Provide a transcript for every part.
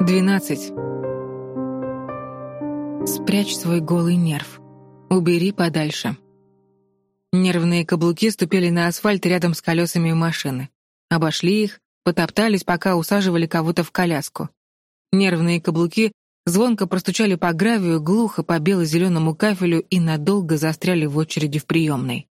12. Спрячь свой голый нерв. Убери подальше. Нервные каблуки ступили на асфальт рядом с колесами машины. Обошли их, потоптались, пока усаживали кого-то в коляску. Нервные каблуки звонко простучали по гравию, глухо по бело-зеленому кафелю и надолго застряли в очереди в приемной.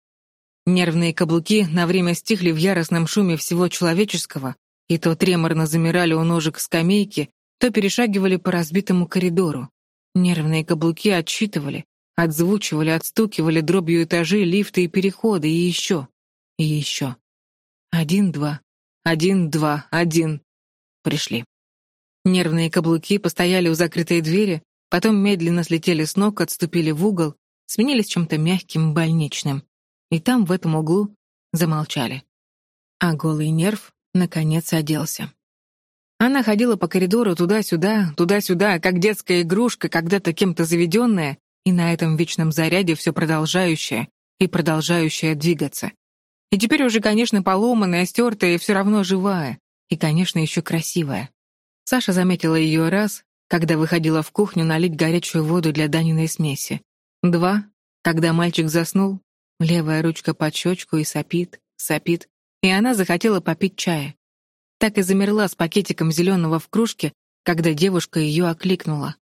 Нервные каблуки на время стихли в яростном шуме всего человеческого, и то треморно замирали у ножек скамейки, то перешагивали по разбитому коридору. Нервные каблуки отсчитывали, отзвучивали, отстукивали дробью этажи, лифты и переходы, и еще, и еще. Один, два, один, два, один. Пришли. Нервные каблуки постояли у закрытой двери, потом медленно слетели с ног, отступили в угол, сменились чем-то мягким, больничным. И там, в этом углу, замолчали. А голый нерв, наконец, оделся. Она ходила по коридору туда-сюда, туда-сюда, как детская игрушка, когда-то кем-то заведенная, и на этом вечном заряде все продолжающее и продолжающее двигаться. И теперь уже, конечно, поломанная, стертая и все равно живая. И, конечно, еще красивая. Саша заметила ее раз, когда выходила в кухню налить горячую воду для Даниной смеси. Два, когда мальчик заснул, левая ручка под щечку и сопит, сопит, и она захотела попить чая так и замерла с пакетиком зеленого в кружке, когда девушка ее окликнула.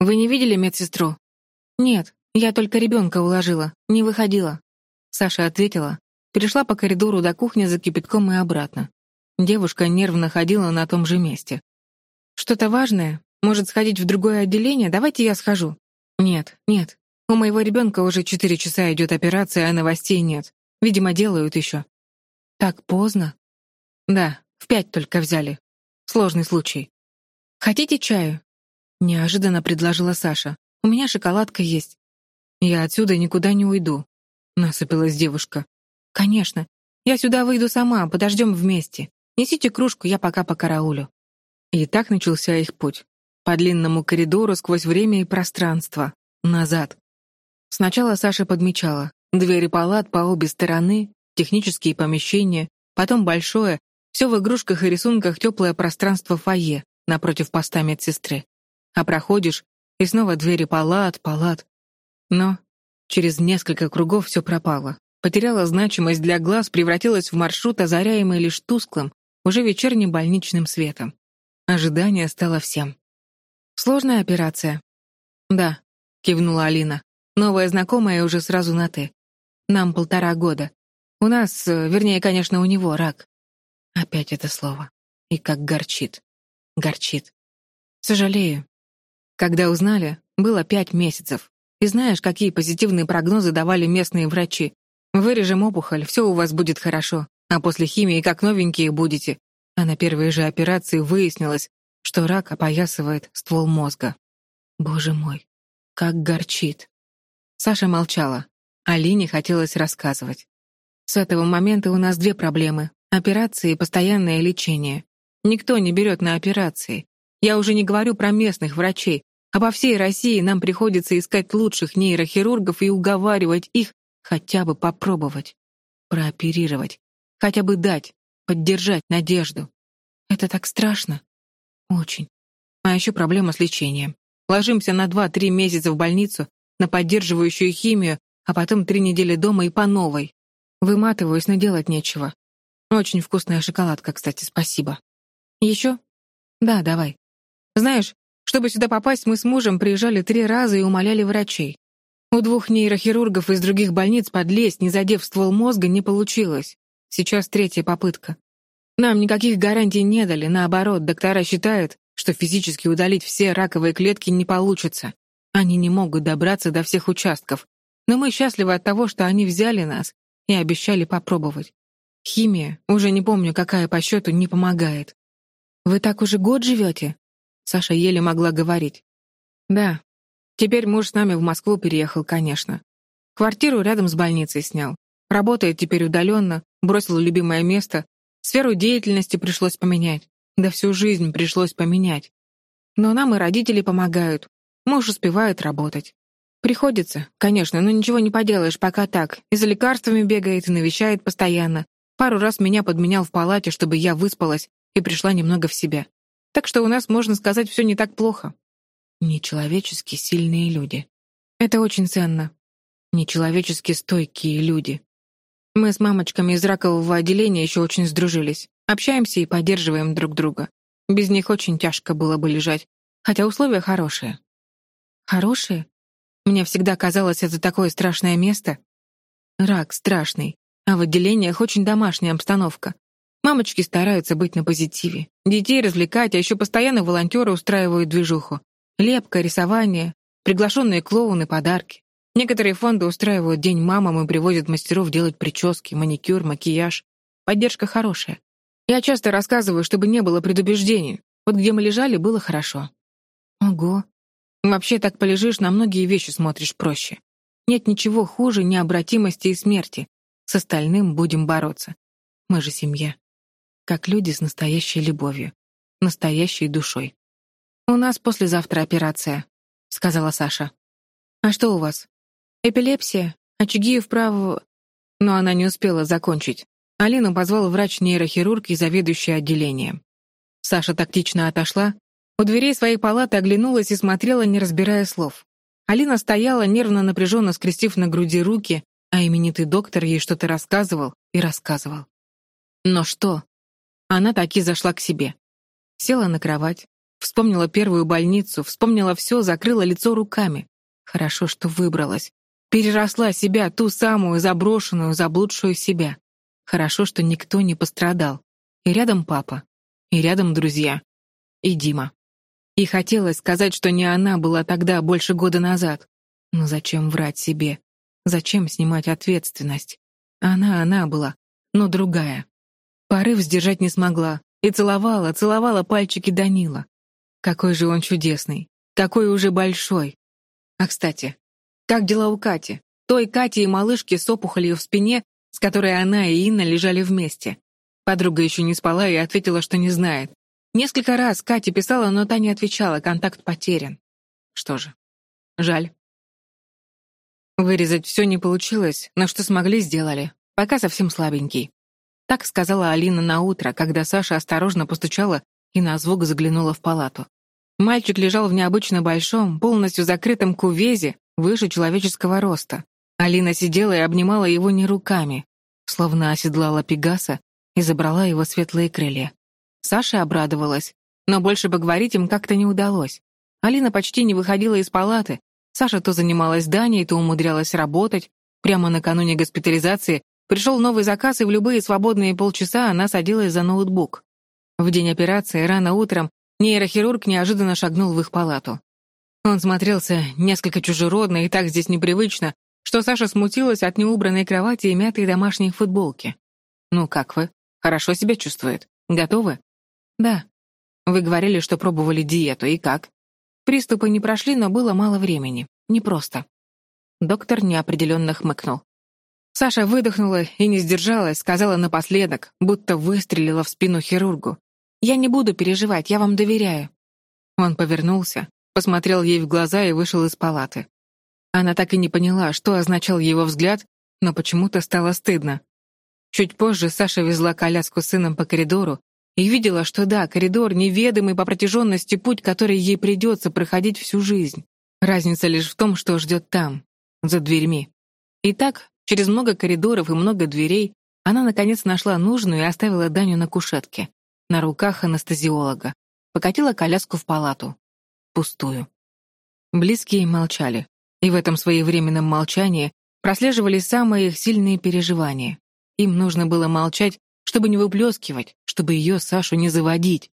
«Вы не видели медсестру?» «Нет, я только ребенка уложила, не выходила». Саша ответила, перешла по коридору до кухни за кипятком и обратно. Девушка нервно ходила на том же месте. «Что-то важное? Может, сходить в другое отделение? Давайте я схожу». «Нет, нет. У моего ребенка уже четыре часа идет операция, а новостей нет. Видимо, делают еще». «Так поздно?» «Да, в пять только взяли. Сложный случай. Хотите чаю? Неожиданно предложила Саша. У меня шоколадка есть. Я отсюда никуда не уйду. Насыпалась девушка. Конечно. Я сюда выйду сама, подождем вместе. Несите кружку, я пока по караулю. И так начался их путь. По длинному коридору сквозь время и пространство. Назад. Сначала Саша подмечала. Двери палат по обе стороны, технические помещения, потом большое, все в игрушках и рисунках теплое пространство фойе напротив поста медсестры. А проходишь, и снова двери палат, палат. Но через несколько кругов все пропало. Потеряла значимость для глаз, превратилась в маршрут, озаряемый лишь тусклым, уже вечерним больничным светом. Ожидание стало всем. «Сложная операция?» «Да», — кивнула Алина. «Новая знакомая уже сразу на «ты». Нам полтора года. У нас, э, вернее, конечно, у него рак. Опять это слово. И как горчит. Горчит. Сожалею. Когда узнали, было пять месяцев. И знаешь, какие позитивные прогнозы давали местные врачи? Вырежем опухоль, все у вас будет хорошо. А после химии как новенькие будете. А на первой же операции выяснилось, что рак опоясывает ствол мозга. Боже мой, как горчит. Саша молчала. Алине хотелось рассказывать. С этого момента у нас две проблемы. Операции постоянное лечение. Никто не берет на операции. Я уже не говорю про местных врачей, а по всей России нам приходится искать лучших нейрохирургов и уговаривать их хотя бы попробовать. Прооперировать. Хотя бы дать, поддержать надежду. Это так страшно. Очень. А еще проблема с лечением. Ложимся на 2-3 месяца в больницу, на поддерживающую химию, а потом три недели дома и по новой. Выматываюсь, но делать нечего. Очень вкусная шоколадка, кстати, спасибо. Еще? Да, давай. Знаешь, чтобы сюда попасть, мы с мужем приезжали три раза и умоляли врачей. У двух нейрохирургов из других больниц подлезть, не задев ствол мозга, не получилось. Сейчас третья попытка. Нам никаких гарантий не дали, наоборот, доктора считают, что физически удалить все раковые клетки не получится. Они не могут добраться до всех участков. Но мы счастливы от того, что они взяли нас и обещали попробовать. Химия, уже не помню, какая по счету, не помогает. Вы так уже год живете? Саша еле могла говорить. Да. Теперь муж с нами в Москву переехал, конечно. Квартиру рядом с больницей снял. Работает теперь удаленно, бросил любимое место. Сферу деятельности пришлось поменять. Да всю жизнь пришлось поменять. Но нам и родители помогают. Муж успевает работать. Приходится, конечно, но ничего не поделаешь пока так. И за лекарствами бегает, и навещает постоянно. Пару раз меня подменял в палате, чтобы я выспалась и пришла немного в себя. Так что у нас, можно сказать, все не так плохо. Нечеловечески сильные люди. Это очень ценно. Нечеловечески стойкие люди. Мы с мамочками из ракового отделения еще очень сдружились. Общаемся и поддерживаем друг друга. Без них очень тяжко было бы лежать, хотя условия хорошие. Хорошие? Мне всегда казалось, это такое страшное место. Рак страшный, а в отделениях очень домашняя обстановка. Мамочки стараются быть на позитиве. Детей развлекать, а еще постоянно волонтеры устраивают движуху. Лепка, рисование, приглашенные клоуны, подарки. Некоторые фонды устраивают день мамам и привозят мастеров делать прически, маникюр, макияж. Поддержка хорошая. Я часто рассказываю, чтобы не было предубеждений. Вот где мы лежали, было хорошо. Ого. Вообще так полежишь, на многие вещи смотришь проще. Нет ничего хуже необратимости и смерти. С остальным будем бороться. Мы же семья как люди с настоящей любовью, настоящей душой. «У нас послезавтра операция», — сказала Саша. «А что у вас? Эпилепсия? Очаги вправо...» Но она не успела закончить. Алину позвал врач-нейрохирург и заведующий отделением. Саша тактично отошла, у дверей своей палаты оглянулась и смотрела, не разбирая слов. Алина стояла, нервно напряженно скрестив на груди руки, а именитый доктор ей что-то рассказывал и рассказывал. Но что? Она таки зашла к себе. Села на кровать, вспомнила первую больницу, вспомнила все, закрыла лицо руками. Хорошо, что выбралась. Переросла себя, ту самую заброшенную, заблудшую себя. Хорошо, что никто не пострадал. И рядом папа, и рядом друзья, и Дима. И хотелось сказать, что не она была тогда, больше года назад. Но зачем врать себе? Зачем снимать ответственность? Она она была, но другая. Порыв сдержать не смогла и целовала, целовала пальчики Данила. Какой же он чудесный, какой уже большой. А, кстати, как дела у Кати? Той Кати и малышки с опухолью в спине, с которой она и Инна лежали вместе. Подруга еще не спала и ответила, что не знает. Несколько раз Катя писала, но та не отвечала, контакт потерян. Что же, жаль. Вырезать все не получилось, но что смогли, сделали. Пока совсем слабенький. Так сказала Алина на утро, когда Саша осторожно постучала и на звук заглянула в палату. Мальчик лежал в необычно большом, полностью закрытом кувезе, выше человеческого роста. Алина сидела и обнимала его не руками, словно оседлала Пегаса и забрала его светлые крылья. Саша обрадовалась, но больше поговорить им как-то не удалось. Алина почти не выходила из палаты. Саша то занималась Даней, то умудрялась работать. Прямо накануне госпитализации Пришел новый заказ, и в любые свободные полчаса она садилась за ноутбук. В день операции, рано утром, нейрохирург неожиданно шагнул в их палату. Он смотрелся несколько чужеродно и так здесь непривычно, что Саша смутилась от неубранной кровати и мятой домашней футболки. «Ну как вы? Хорошо себя чувствует? Готовы?» «Да». «Вы говорили, что пробовали диету, и как?» Приступы не прошли, но было мало времени. Непросто. Доктор неопределенно хмыкнул. Саша выдохнула и не сдержалась, сказала напоследок, будто выстрелила в спину хирургу. «Я не буду переживать, я вам доверяю». Он повернулся, посмотрел ей в глаза и вышел из палаты. Она так и не поняла, что означал его взгляд, но почему-то стало стыдно. Чуть позже Саша везла коляску с сыном по коридору и видела, что да, коридор — неведомый по протяженности путь, который ей придется проходить всю жизнь. Разница лишь в том, что ждет там, за дверьми. И так Через много коридоров и много дверей она, наконец, нашла нужную и оставила Даню на кушетке, на руках анестезиолога. Покатила коляску в палату. Пустую. Близкие молчали. И в этом своевременном молчании прослеживали самые их сильные переживания. Им нужно было молчать, чтобы не выплескивать, чтобы ее, Сашу, не заводить.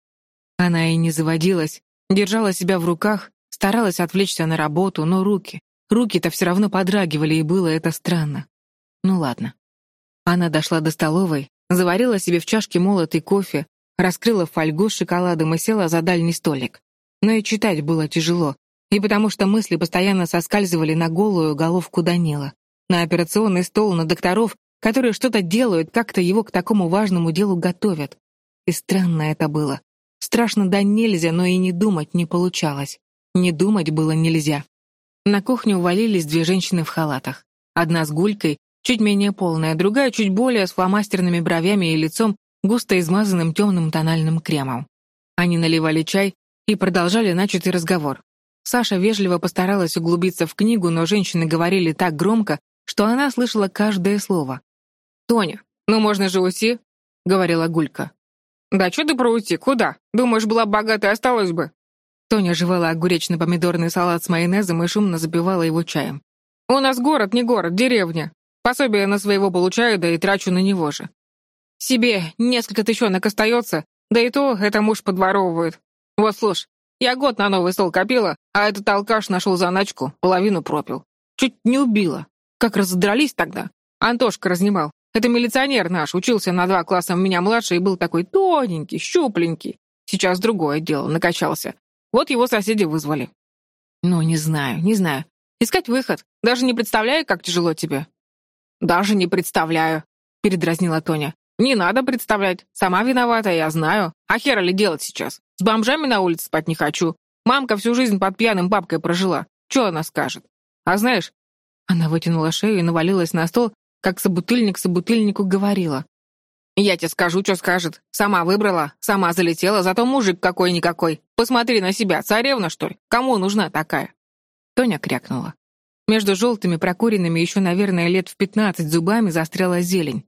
Она и не заводилась, держала себя в руках, старалась отвлечься на работу, но руки, руки-то все равно подрагивали, и было это странно. Ну ладно. Она дошла до столовой, заварила себе в чашке молотый кофе, раскрыла фольгу с шоколадом и села за дальний столик. Но и читать было тяжело, и потому что мысли постоянно соскальзывали на голую головку Данила, на операционный стол, на докторов, которые что-то делают, как-то его к такому важному делу готовят. И странно это было. Страшно да нельзя, но и не думать не получалось. Не думать было нельзя. На кухню увалились две женщины в халатах. Одна с гулькой, чуть менее полная, другая чуть более с фломастерными бровями и лицом, густо измазанным темным тональным кремом. Они наливали чай и продолжали начатый разговор. Саша вежливо постаралась углубиться в книгу, но женщины говорили так громко, что она слышала каждое слово. «Тоня, ну можно же уйти?» — говорила Гулька. «Да что ты про уйти? Куда? Думаешь, была богатой, осталась бы?» Тоня жевала огуречно-помидорный салат с майонезом и шумно запивала его чаем. «У нас город, не город, деревня. Пособие на своего получаю, да и трачу на него же. Себе несколько тысячонок остается, да и то это муж подворовывает. Вот слушай, я год на новый стол копила, а этот алкаш нашел заначку, половину пропил. Чуть не убила. Как разодрались тогда. Антошка разнимал. Это милиционер наш, учился на два класса меня младше и был такой тоненький, щупленький. Сейчас другое дело, накачался. Вот его соседи вызвали. Ну, не знаю, не знаю. Искать выход. Даже не представляю, как тяжело тебе. Даже не представляю, передразнила Тоня. Не надо представлять. Сама виновата, я знаю. А хера ли делать сейчас? С бомжами на улице спать не хочу. Мамка всю жизнь под пьяным бабкой прожила. Что она скажет? А знаешь...» Она вытянула шею и навалилась на стол, как собутыльник собутыльнику говорила. «Я тебе скажу, что скажет. Сама выбрала, сама залетела, зато мужик какой-никакой. Посмотри на себя, царевна, что ли? Кому нужна такая?» Тоня крякнула. Между желтыми прокуренными еще, наверное, лет в пятнадцать зубами застряла зелень.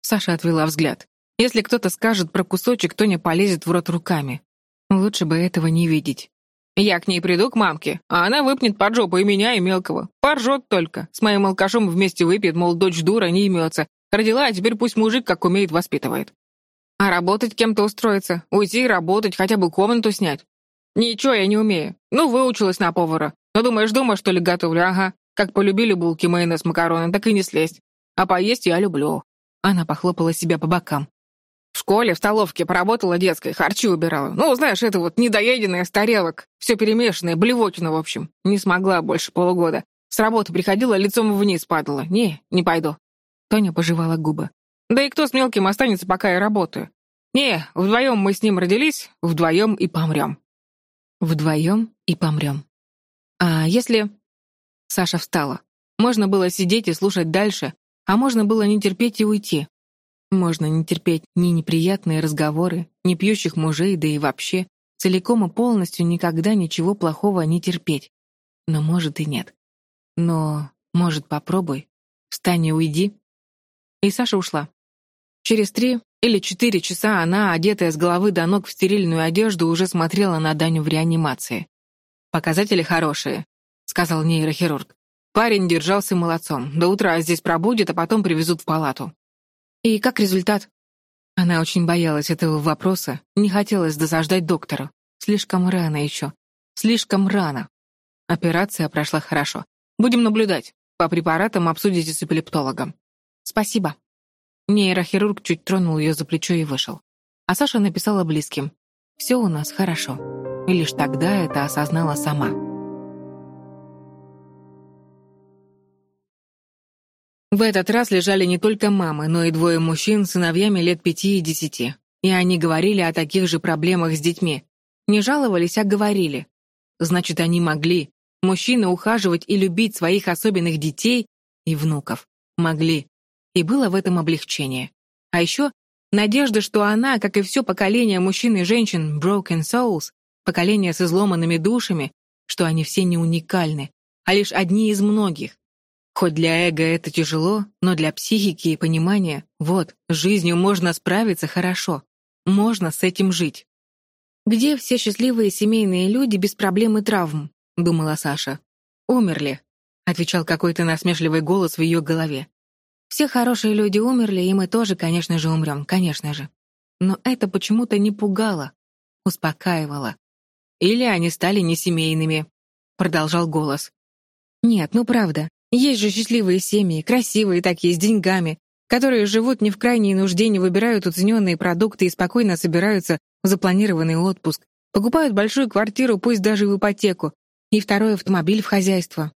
Саша отвела взгляд. Если кто-то скажет про кусочек, Тоня полезет в рот руками. Лучше бы этого не видеть. Я к ней приду, к мамке, а она выпнет под жопу и меня, и мелкого. Поржет только. С моим алкашом вместе выпьет, мол, дочь дура, не имется. Родила, а теперь пусть мужик как умеет воспитывает. А работать кем-то устроиться, уйти работать, хотя бы комнату снять. Ничего я не умею. Ну, выучилась на повара. Но думаешь, дома, что ли, готовлю? Ага. Как полюбили булки, майонез, макароны, так и не слезть. А поесть я люблю. Она похлопала себя по бокам. В школе, в столовке поработала детской, харчи убирала. Ну, знаешь, это вот недоеденное с тарелок. Все перемешанное, блевотина, в общем. Не смогла больше полугода. С работы приходила, лицом вниз падала. Не, не пойду. Тоня пожевала губы. Да и кто с мелким останется, пока я работаю? Не, вдвоем мы с ним родились, вдвоем и помрем. Вдвоем и помрем. А если... Саша встала. Можно было сидеть и слушать дальше, а можно было не терпеть и уйти. Можно не терпеть ни неприятные разговоры, ни пьющих мужей, да и вообще, целиком и полностью никогда ничего плохого не терпеть. Но может и нет. Но, может, попробуй. Встань и уйди. И Саша ушла. Через три или четыре часа она, одетая с головы до ног в стерильную одежду, уже смотрела на Даню в реанимации. «Показатели хорошие», — сказал нейрохирург. Парень держался молодцом. До утра здесь пробудет, а потом привезут в палату. «И как результат?» Она очень боялась этого вопроса, не хотелось досаждать доктору. Слишком рано еще. Слишком рано. Операция прошла хорошо. Будем наблюдать. По препаратам обсудите с эпилептологом. Спасибо. Нейрохирург чуть тронул ее за плечо и вышел. А Саша написала близким. «Все у нас хорошо». И лишь тогда это осознала сама. В этот раз лежали не только мамы, но и двое мужчин с сыновьями лет пяти и десяти. И они говорили о таких же проблемах с детьми. Не жаловались, а говорили. Значит, они могли, мужчины, ухаживать и любить своих особенных детей и внуков. Могли. И было в этом облегчение. А еще надежда, что она, как и все поколение мужчин и женщин Broken Souls, поколение с изломанными душами, что они все не уникальны, а лишь одни из многих, Хоть для эго это тяжело, но для психики и понимания, вот, с жизнью можно справиться хорошо. Можно с этим жить. «Где все счастливые семейные люди без проблем и травм?» — думала Саша. «Умерли», — отвечал какой-то насмешливый голос в ее голове. «Все хорошие люди умерли, и мы тоже, конечно же, умрем, конечно же». Но это почему-то не пугало, успокаивало. «Или они стали несемейными», — продолжал голос. «Нет, ну правда, есть же счастливые семьи, красивые такие, с деньгами, которые живут не в крайней нужде, не выбирают уцененные продукты и спокойно собираются в запланированный отпуск, покупают большую квартиру, пусть даже в ипотеку, и второй автомобиль в хозяйство.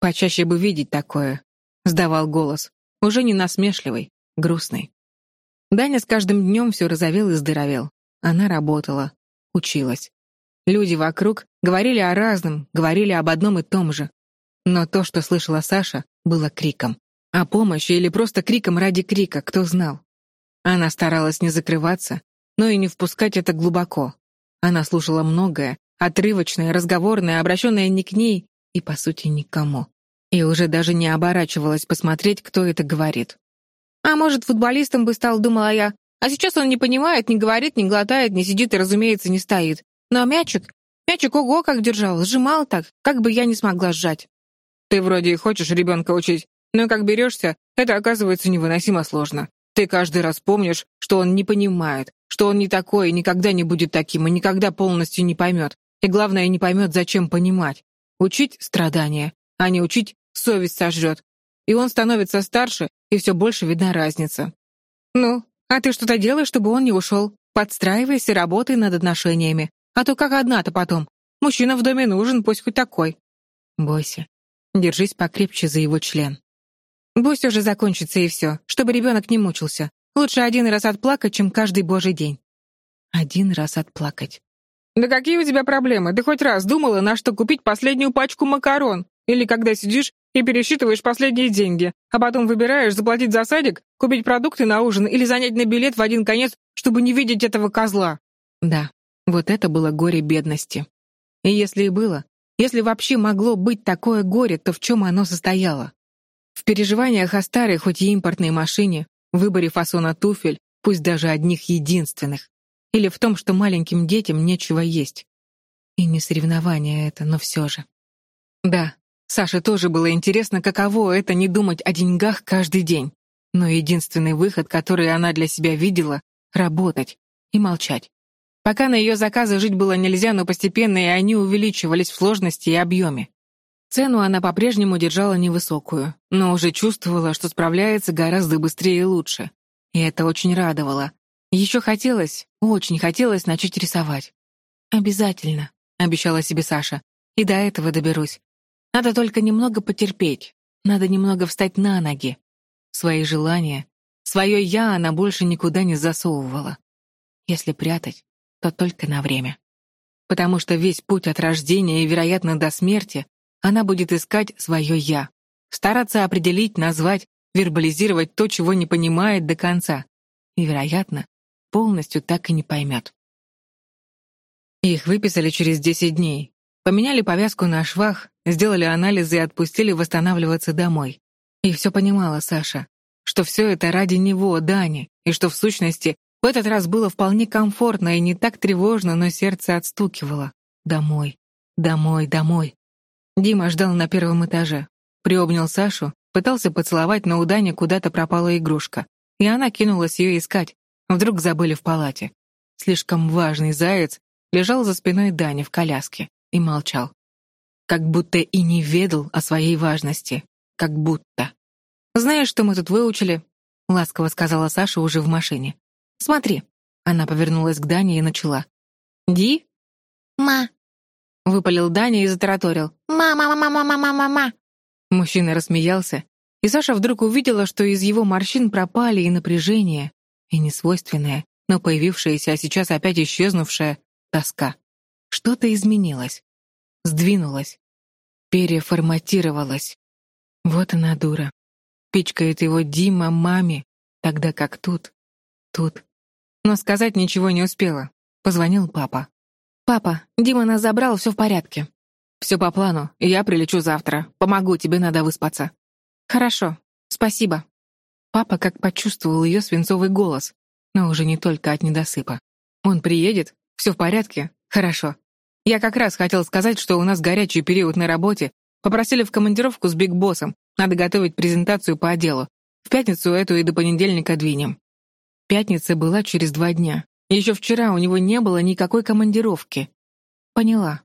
Почаще бы видеть такое, — сдавал голос, уже не насмешливый, грустный. Даня с каждым днем все розовел и здоровел. Она работала, училась. Люди вокруг говорили о разном, говорили об одном и том же. Но то, что слышала Саша, было криком. О помощи или просто криком ради крика, кто знал. Она старалась не закрываться, но и не впускать это глубоко. Она слушала многое, отрывочное, разговорное, обращенное не к ней и, по сути, никому. И уже даже не оборачивалась посмотреть, кто это говорит. «А может, футболистом бы стал, думала я. А сейчас он не понимает, не говорит, не глотает, не сидит и, разумеется, не стоит. Но мячик, мячик ого как держал, сжимал так, как бы я не смогла сжать». «Ты вроде и хочешь ребенка учить, но как берешься, это оказывается невыносимо сложно. Ты каждый раз помнишь, что он не понимает, что он не такой и никогда не будет таким, и никогда полностью не поймет. И главное, не поймет, зачем понимать. Учить — страдания, а не учить — совесть сожрет. И он становится старше, и все больше видна разница. Ну, а ты что-то делаешь, чтобы он не ушел? Подстраивайся, работай над отношениями. А то как одна-то потом. Мужчина в доме нужен, пусть хоть такой. Бойся. Держись покрепче за его член. Пусть уже закончится и все, чтобы ребенок не мучился. Лучше один раз отплакать, чем каждый божий день. Один раз отплакать. «Да какие у тебя проблемы? Ты хоть раз думала, на что купить последнюю пачку макарон? Или когда сидишь и пересчитываешь последние деньги, а потом выбираешь заплатить за садик, купить продукты на ужин или занять на билет в один конец, чтобы не видеть этого козла?» Да, вот это было горе бедности. И если и было, если вообще могло быть такое горе, то в чем оно состояло? В переживаниях о старой, хоть и импортной машине, выборе фасона туфель, пусть даже одних единственных, или в том, что маленьким детям нечего есть. И не соревнование это, но все же. Да, Саше тоже было интересно, каково это не думать о деньгах каждый день. Но единственный выход, который она для себя видела — работать и молчать. Пока на ее заказы жить было нельзя, но постепенно и они увеличивались в сложности и объеме. Цену она по-прежнему держала невысокую, но уже чувствовала, что справляется гораздо быстрее и лучше. И это очень радовало. Еще хотелось, очень хотелось начать рисовать. «Обязательно», — обещала себе Саша. «И до этого доберусь. Надо только немного потерпеть. Надо немного встать на ноги. Свои желания, свое «я» она больше никуда не засовывала. Если прятать, то только на время. Потому что весь путь от рождения и, вероятно, до смерти она будет искать свое «я», стараться определить, назвать, вербализировать то, чего не понимает до конца. И, вероятно, полностью так и не поймет. Их выписали через 10 дней. Поменяли повязку на швах, сделали анализы и отпустили восстанавливаться домой. И все понимала Саша, что все это ради него, Дани, и что в сущности в этот раз было вполне комфортно и не так тревожно, но сердце отстукивало. Домой, домой, домой. Дима ждал на первом этаже. Приобнял Сашу, пытался поцеловать, но у Дани куда-то пропала игрушка. И она кинулась ее искать. Вдруг забыли в палате. Слишком важный заяц лежал за спиной Дани в коляске и молчал. Как будто и не ведал о своей важности. Как будто. «Знаешь, что мы тут выучили?» — ласково сказала Саша уже в машине. «Смотри». Она повернулась к Дане и начала. «Ди?» «Ма», — выпалил Даня и затараторил. «Ма-ма-ма-ма-ма-ма-ма». Мужчина рассмеялся, и Саша вдруг увидела, что из его морщин пропали и напряжение, и несвойственное, но появившаяся, а сейчас опять исчезнувшая, тоска. Что-то изменилось, сдвинулось, переформатировалось. Вот она дура. Пичкает его Дима маме, тогда как тут, тут. Но сказать ничего не успела. Позвонил папа. «Папа, Дима нас забрал, все в порядке». «Все по плану, я прилечу завтра. Помогу, тебе надо выспаться». «Хорошо, спасибо». Папа как почувствовал ее свинцовый голос, но уже не только от недосыпа. «Он приедет? Все в порядке? Хорошо. Я как раз хотел сказать, что у нас горячий период на работе. Попросили в командировку с Биг Боссом. Надо готовить презентацию по отделу. В пятницу эту и до понедельника двинем». Пятница была через два дня. Еще вчера у него не было никакой командировки. Поняла.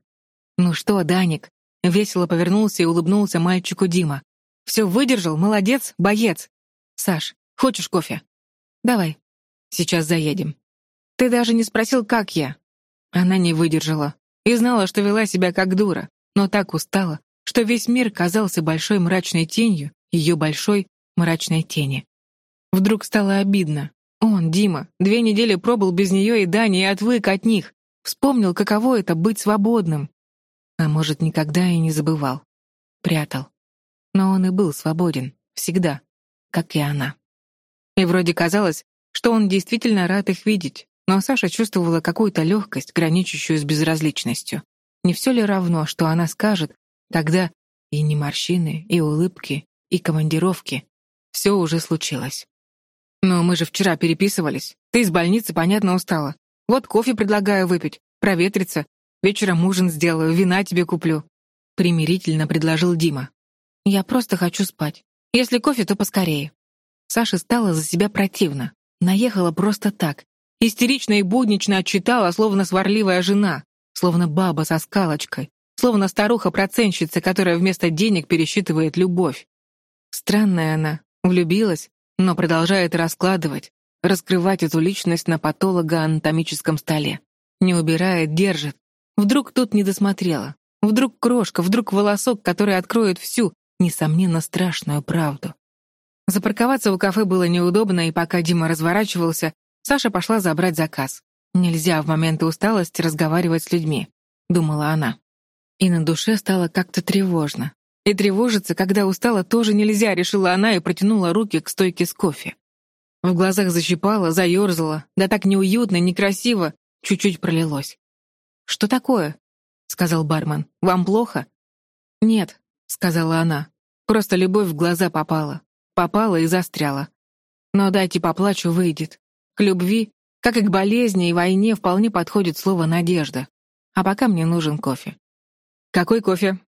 Ну что, Даник? Весело повернулся и улыбнулся мальчику Дима. Все выдержал, молодец, боец. Саш, хочешь кофе? Давай. Сейчас заедем. Ты даже не спросил, как я. Она не выдержала и знала, что вела себя как дура, но так устала, что весь мир казался большой мрачной тенью ее большой мрачной тени. Вдруг стало обидно, он, Дима, две недели пробыл без нее и Дани и отвык от них. Вспомнил, каково это — быть свободным. А может, никогда и не забывал. Прятал. Но он и был свободен. Всегда. Как и она. И вроде казалось, что он действительно рад их видеть. но Саша чувствовала какую-то легкость, граничащую с безразличностью. Не все ли равно, что она скажет, тогда и не морщины, и улыбки, и командировки. Все уже случилось. Но мы же вчера переписывались. Ты из больницы, понятно, устала. Вот кофе предлагаю выпить, проветриться. Вечером ужин сделаю, вина тебе куплю. Примирительно предложил Дима. Я просто хочу спать. Если кофе, то поскорее. Саше стало за себя противно. Наехала просто так. Истерично и буднично отчитала, словно сварливая жена, словно баба со скалочкой, словно старуха-проценщица, которая вместо денег пересчитывает любовь. Странная она, влюбилась, но продолжает раскладывать, раскрывать эту личность на патологоанатомическом столе. Не убирает, держит. Вдруг тут не досмотрела. Вдруг крошка, вдруг волосок, который откроет всю, несомненно, страшную правду. Запарковаться у кафе было неудобно, и пока Дима разворачивался, Саша пошла забрать заказ. Нельзя в моменты усталости разговаривать с людьми, думала она. И на душе стало как-то тревожно. И тревожиться, когда устала, тоже нельзя, решила она и протянула руки к стойке с кофе. В глазах защипала, заерзала, да так неуютно, некрасиво, чуть-чуть пролилось. «Что такое?» — сказал бармен. «Вам плохо?» «Нет», — сказала она. «Просто любовь в глаза попала. Попала и застряла. Но дайте поплачу, выйдет. К любви, как и к болезни и войне, вполне подходит слово «надежда». А пока мне нужен кофе. «Какой кофе?»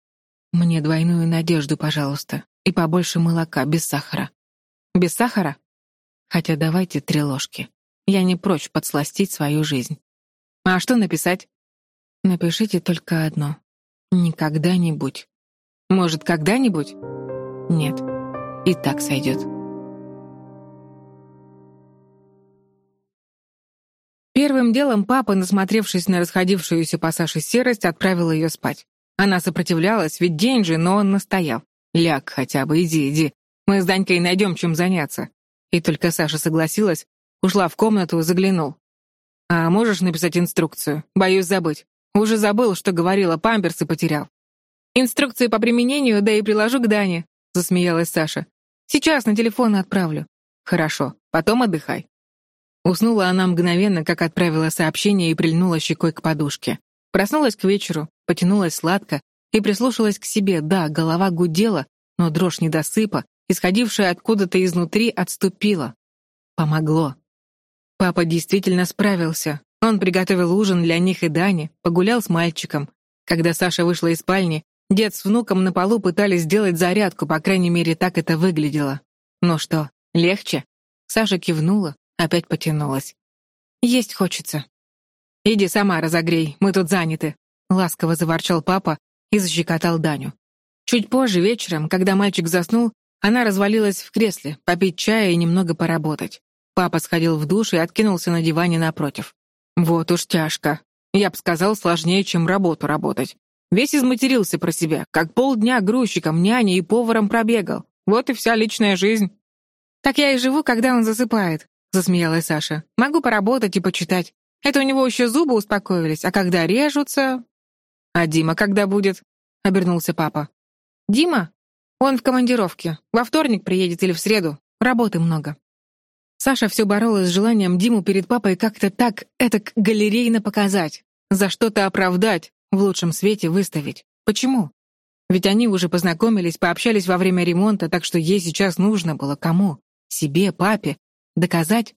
«Мне двойную надежду, пожалуйста. И побольше молока, без сахара». «Без сахара?» «Хотя давайте три ложки. Я не прочь подсластить свою жизнь». «А что написать?» «Напишите только одно. Никогда-нибудь». «Может, когда-нибудь?» «Нет, и так сойдет». Первым делом папа, насмотревшись на расходившуюся по Саше серость, отправил ее спать. Она сопротивлялась, ведь день же, но он настоял. «Ляг хотя бы, иди, иди. Мы с Данькой найдем, чем заняться». И только Саша согласилась, ушла в комнату, заглянул. «А можешь написать инструкцию? Боюсь забыть. Уже забыл, что говорила, памперсы потерял». «Инструкции по применению, да и приложу к Дане», — засмеялась Саша. «Сейчас на телефон отправлю». «Хорошо, потом отдыхай». Уснула она мгновенно, как отправила сообщение и прильнула щекой к подушке. Проснулась к вечеру, потянулась сладко и прислушалась к себе. Да, голова гудела, но дрожь недосыпа, исходившая откуда-то изнутри, отступила. Помогло. Папа действительно справился. Он приготовил ужин для них и Дани, погулял с мальчиком. Когда Саша вышла из спальни, дед с внуком на полу пытались сделать зарядку, по крайней мере, так это выглядело. Ну что, легче? Саша кивнула, опять потянулась. Есть хочется. «Иди сама разогрей, мы тут заняты», — ласково заворчал папа и защекотал Даню. Чуть позже, вечером, когда мальчик заснул, она развалилась в кресле, попить чая и немного поработать. Папа сходил в душ и откинулся на диване напротив. «Вот уж тяжко. Я бы сказал, сложнее, чем работу работать. Весь изматерился про себя, как полдня грузчиком, няней и поваром пробегал. Вот и вся личная жизнь». «Так я и живу, когда он засыпает», — засмеялась Саша. «Могу поработать и почитать. Это у него еще зубы успокоились, а когда режутся... А Дима когда будет? Обернулся папа. Дима? Он в командировке. Во вторник приедет или в среду. Работы много. Саша все боролась с желанием Диму перед папой как-то так, этак галерейно показать, за что-то оправдать, в лучшем свете выставить. Почему? Ведь они уже познакомились, пообщались во время ремонта, так что ей сейчас нужно было кому? Себе, папе? Доказать?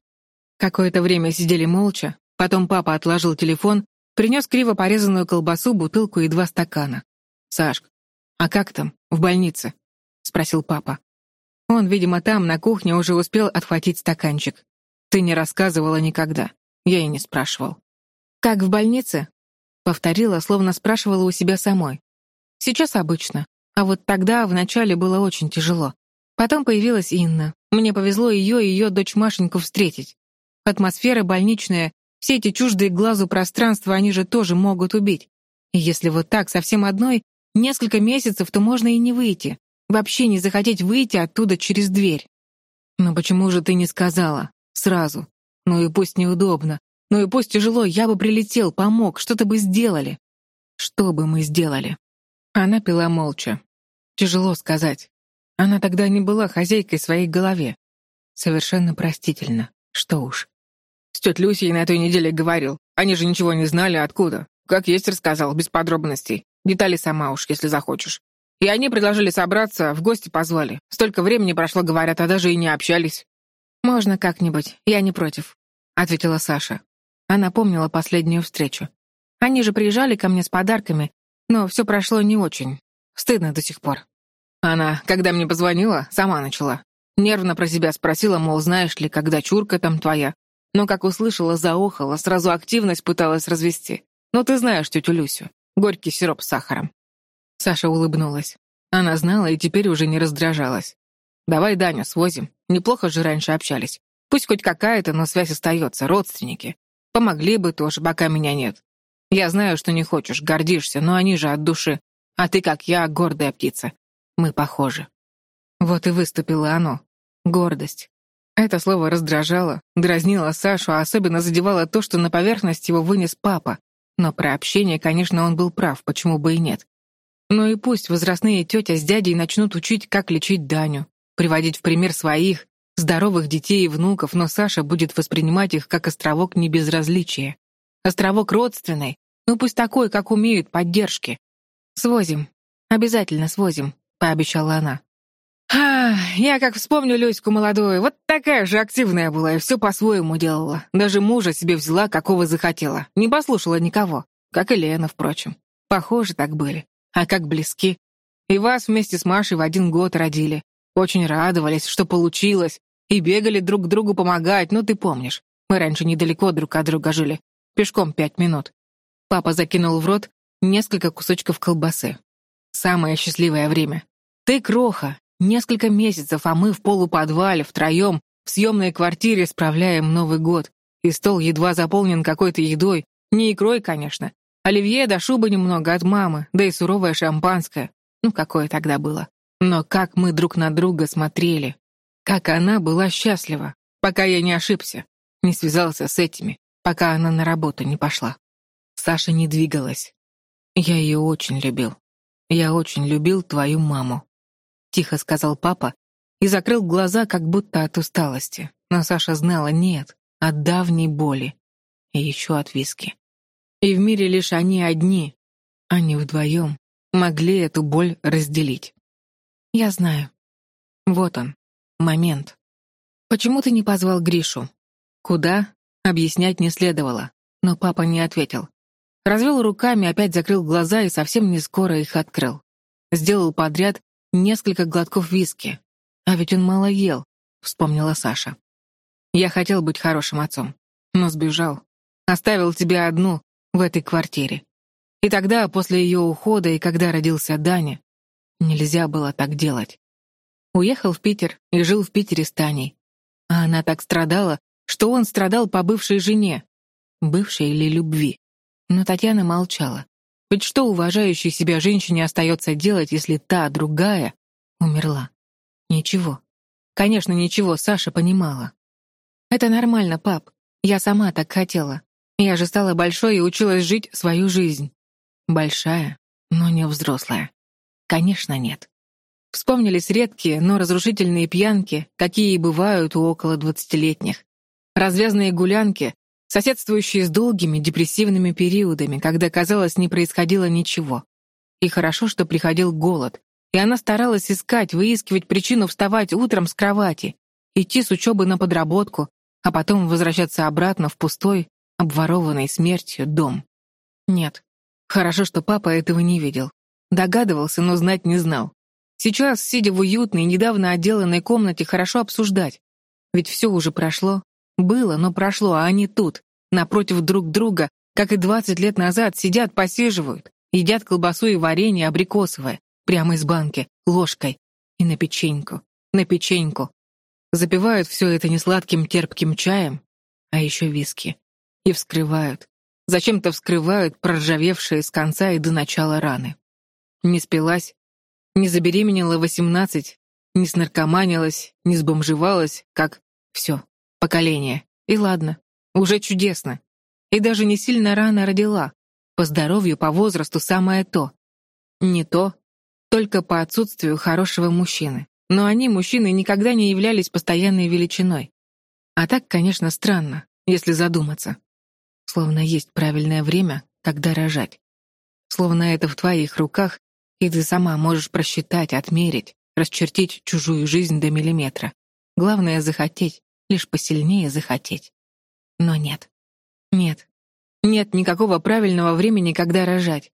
Какое-то время сидели молча, Потом папа отложил телефон, принес криво порезанную колбасу, бутылку и два стакана. «Саш, а как там, в больнице?» — спросил папа. Он, видимо, там, на кухне, уже успел отхватить стаканчик. «Ты не рассказывала никогда. Я и не спрашивал». «Как в больнице?» — повторила, словно спрашивала у себя самой. «Сейчас обычно. А вот тогда, вначале, было очень тяжело. Потом появилась Инна. Мне повезло ее и ее дочь Машеньку встретить. Атмосфера больничная все эти чуждые глазу пространства, они же тоже могут убить. И если вот так, совсем одной, несколько месяцев, то можно и не выйти. Вообще не захотеть выйти оттуда через дверь. Но почему же ты не сказала? Сразу. Ну и пусть неудобно. Ну и пусть тяжело, я бы прилетел, помог, что-то бы сделали. Что бы мы сделали? Она пила молча. Тяжело сказать. Она тогда не была хозяйкой своей голове. Совершенно простительно. Что уж. С тетей Люсей на той неделе говорил. Они же ничего не знали, откуда. Как есть рассказал, без подробностей. Детали сама уж, если захочешь. И они предложили собраться, в гости позвали. Столько времени прошло, говорят, а даже и не общались. «Можно как-нибудь, я не против», — ответила Саша. Она помнила последнюю встречу. Они же приезжали ко мне с подарками, но все прошло не очень. Стыдно до сих пор. Она, когда мне позвонила, сама начала. Нервно про себя спросила, мол, знаешь ли, когда чурка там твоя. Но как услышала, заохала, сразу активность пыталась развести. Ну, ты знаешь тетю Люсю. Горький сироп с сахаром. Саша улыбнулась. Она знала и теперь уже не раздражалась. «Давай, Даня, свозим. Неплохо же раньше общались. Пусть хоть какая-то, но связь остается, родственники. Помогли бы тоже, пока меня нет. Я знаю, что не хочешь, гордишься, но они же от души. А ты, как я, гордая птица. Мы похожи». Вот и выступило оно. Гордость. Это слово раздражало, дразнило Сашу, а особенно задевало то, что на поверхность его вынес папа. Но про общение, конечно, он был прав, почему бы и нет. Ну и пусть возрастные тетя с дядей начнут учить, как лечить Даню, приводить в пример своих, здоровых детей и внуков, но Саша будет воспринимать их как островок небезразличия. Островок родственный, ну пусть такой, как умеют, поддержки. «Свозим. Обязательно свозим», — пообещала она. А, я как вспомню Люську молодую, вот такая же активная была и все по-своему делала. Даже мужа себе взяла, какого захотела. Не послушала никого. Как и Лена, впрочем. Похожи так были. А как близки. И вас вместе с Машей в один год родили. Очень радовались, что получилось. И бегали друг к другу помогать, ну ты помнишь. Мы раньше недалеко друг от друга жили. Пешком пять минут. Папа закинул в рот несколько кусочков колбасы. Самое счастливое время. Ты кроха. Несколько месяцев, а мы в полуподвале, втроем, в съемной квартире справляем Новый год. И стол едва заполнен какой-то едой. Не икрой, конечно, Оливье да шуба немного от мамы, да и суровое шампанское. Ну, какое тогда было. Но как мы друг на друга смотрели. Как она была счастлива, пока я не ошибся, не связался с этими, пока она на работу не пошла. Саша не двигалась. Я ее очень любил. Я очень любил твою маму. Тихо сказал папа и закрыл глаза, как будто от усталости. Но Саша знала нет, от давней боли. И еще от виски. И в мире лишь они одни, они вдвоем, могли эту боль разделить. Я знаю. Вот он, момент. Почему ты не позвал Гришу? Куда? Объяснять не следовало, но папа не ответил. Развел руками, опять закрыл глаза и совсем не скоро их открыл. Сделал подряд несколько глотков виски. А ведь он мало ел, вспомнила Саша. Я хотел быть хорошим отцом, но сбежал. Оставил тебя одну, в этой квартире. И тогда, после ее ухода и когда родился Даня, нельзя было так делать. Уехал в Питер и жил в Питере с Таней. А она так страдала, что он страдал по бывшей жене, бывшей или любви. Но Татьяна молчала. Ведь что уважающей себя женщине остается делать, если та, другая, умерла? Ничего. Конечно, ничего, Саша понимала. «Это нормально, пап. Я сама так хотела. Я же стала большой и училась жить свою жизнь. Большая, но не взрослая. Конечно, нет. Вспомнились редкие, но разрушительные пьянки, какие и бывают у около двадцатилетних. Развязные гулянки, соседствующие с долгими депрессивными периодами, когда, казалось, не происходило ничего. И хорошо, что приходил голод, и она старалась искать, выискивать причину вставать утром с кровати, идти с учебы на подработку, а потом возвращаться обратно в пустой, обворованный смертью дом. Нет. Хорошо, что папа этого не видел. Догадывался, но знать не знал. Сейчас, сидя в уютной, недавно отделанной комнате, хорошо обсуждать. Ведь все уже прошло. Было, но прошло, а они тут, напротив друг друга, как и двадцать лет назад, сидят, посиживают, едят колбасу и варенье абрикосовое, прямо из банки, ложкой. И на печеньку, на печеньку. Запивают все это несладким терпким чаем, а еще виски и вскрывают. Зачем-то вскрывают проржавевшие с конца и до начала раны. Не спилась, не забеременела восемнадцать, не снаркоманилась, не сбомжевалась, как все, поколение. И ладно, уже чудесно. И даже не сильно рано родила. По здоровью, по возрасту самое то. Не то, только по отсутствию хорошего мужчины. Но они, мужчины, никогда не являлись постоянной величиной. А так, конечно, странно. если задуматься. Словно есть правильное время, когда рожать. Словно это в твоих руках, и ты сама можешь просчитать, отмерить, расчертить чужую жизнь до миллиметра. Главное — захотеть, лишь посильнее захотеть. Но нет. Нет. Нет никакого правильного времени, когда рожать.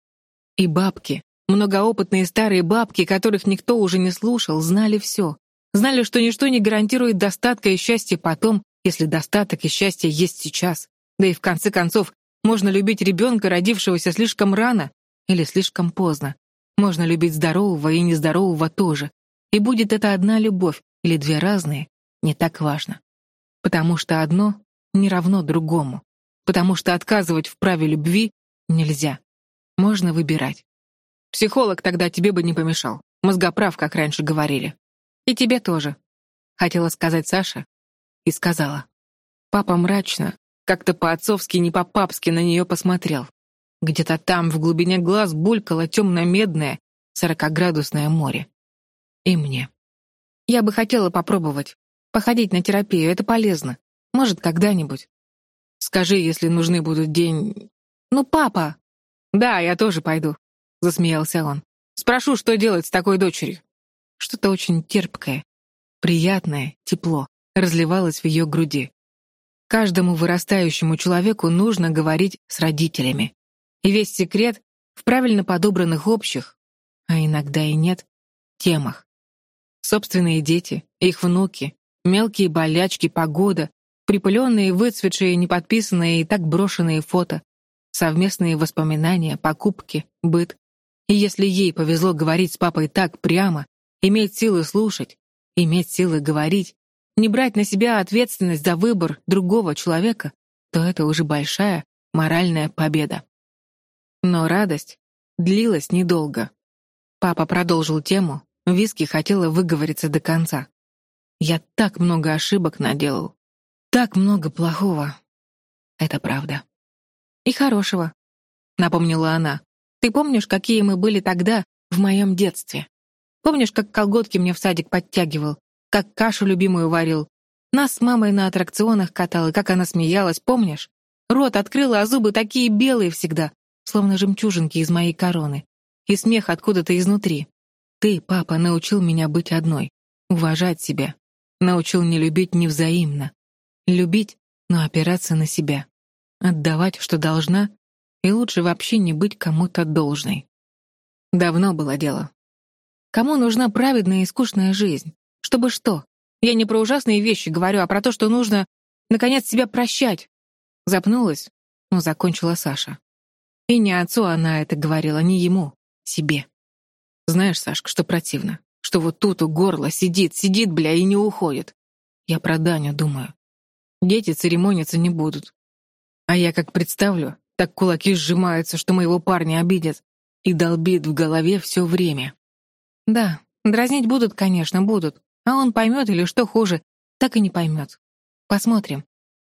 И бабки, многоопытные старые бабки, которых никто уже не слушал, знали все. Знали, что ничто не гарантирует достатка и счастья потом, если достаток и счастье есть сейчас. Да и в конце концов, можно любить ребенка, родившегося слишком рано или слишком поздно. Можно любить здорового и нездорового тоже. И будет это одна любовь или две разные, не так важно. Потому что одно не равно другому. Потому что отказывать в праве любви нельзя. Можно выбирать. Психолог тогда тебе бы не помешал. Мозгоправ, как раньше говорили. И тебе тоже. Хотела сказать Саша. И сказала. Папа мрачно, как-то по-отцовски, не по-папски на нее посмотрел. Где-то там, в глубине глаз, булькало темно-медное, сорокоградусное море. И мне. Я бы хотела попробовать. Походить на терапию, это полезно. Может, когда-нибудь. Скажи, если нужны будут день... Ну, папа! Да, я тоже пойду, засмеялся он. Спрошу, что делать с такой дочерью. Что-то очень терпкое, приятное, тепло разливалось в ее груди. Каждому вырастающему человеку нужно говорить с родителями. И весь секрет в правильно подобранных общих, а иногда и нет, темах. Собственные дети, их внуки, мелкие болячки, погода, припыленные, выцветшие, неподписанные и так брошенные фото, совместные воспоминания, покупки, быт. И если ей повезло говорить с папой так прямо, иметь силы слушать, иметь силы говорить, не брать на себя ответственность за выбор другого человека, то это уже большая моральная победа. Но радость длилась недолго. Папа продолжил тему, Виски хотела выговориться до конца. Я так много ошибок наделал. Так много плохого. Это правда. И хорошего, напомнила она. Ты помнишь, какие мы были тогда, в моем детстве? Помнишь, как колготки мне в садик подтягивал, как кашу любимую варил. Нас с мамой на аттракционах катал, и как она смеялась, помнишь? Рот открыла, а зубы такие белые всегда, словно жемчужинки из моей короны. И смех откуда-то изнутри. Ты, папа, научил меня быть одной, уважать себя. Научил не любить невзаимно. Любить, но опираться на себя. Отдавать, что должна, и лучше вообще не быть кому-то должной. Давно было дело. Кому нужна праведная и скучная жизнь? Чтобы что? Я не про ужасные вещи говорю, а про то, что нужно, наконец, себя прощать. Запнулась, но закончила Саша. И не отцу она это говорила, не ему, себе. Знаешь, Сашка, что противно? Что вот тут у горла сидит, сидит, бля, и не уходит. Я про Даню думаю. Дети церемониться не будут. А я как представлю, так кулаки сжимаются, что моего парня обидят, и долбит в голове все время. Да, дразнить будут, конечно, будут. А он поймет или, что хуже, так и не поймет. Посмотрим.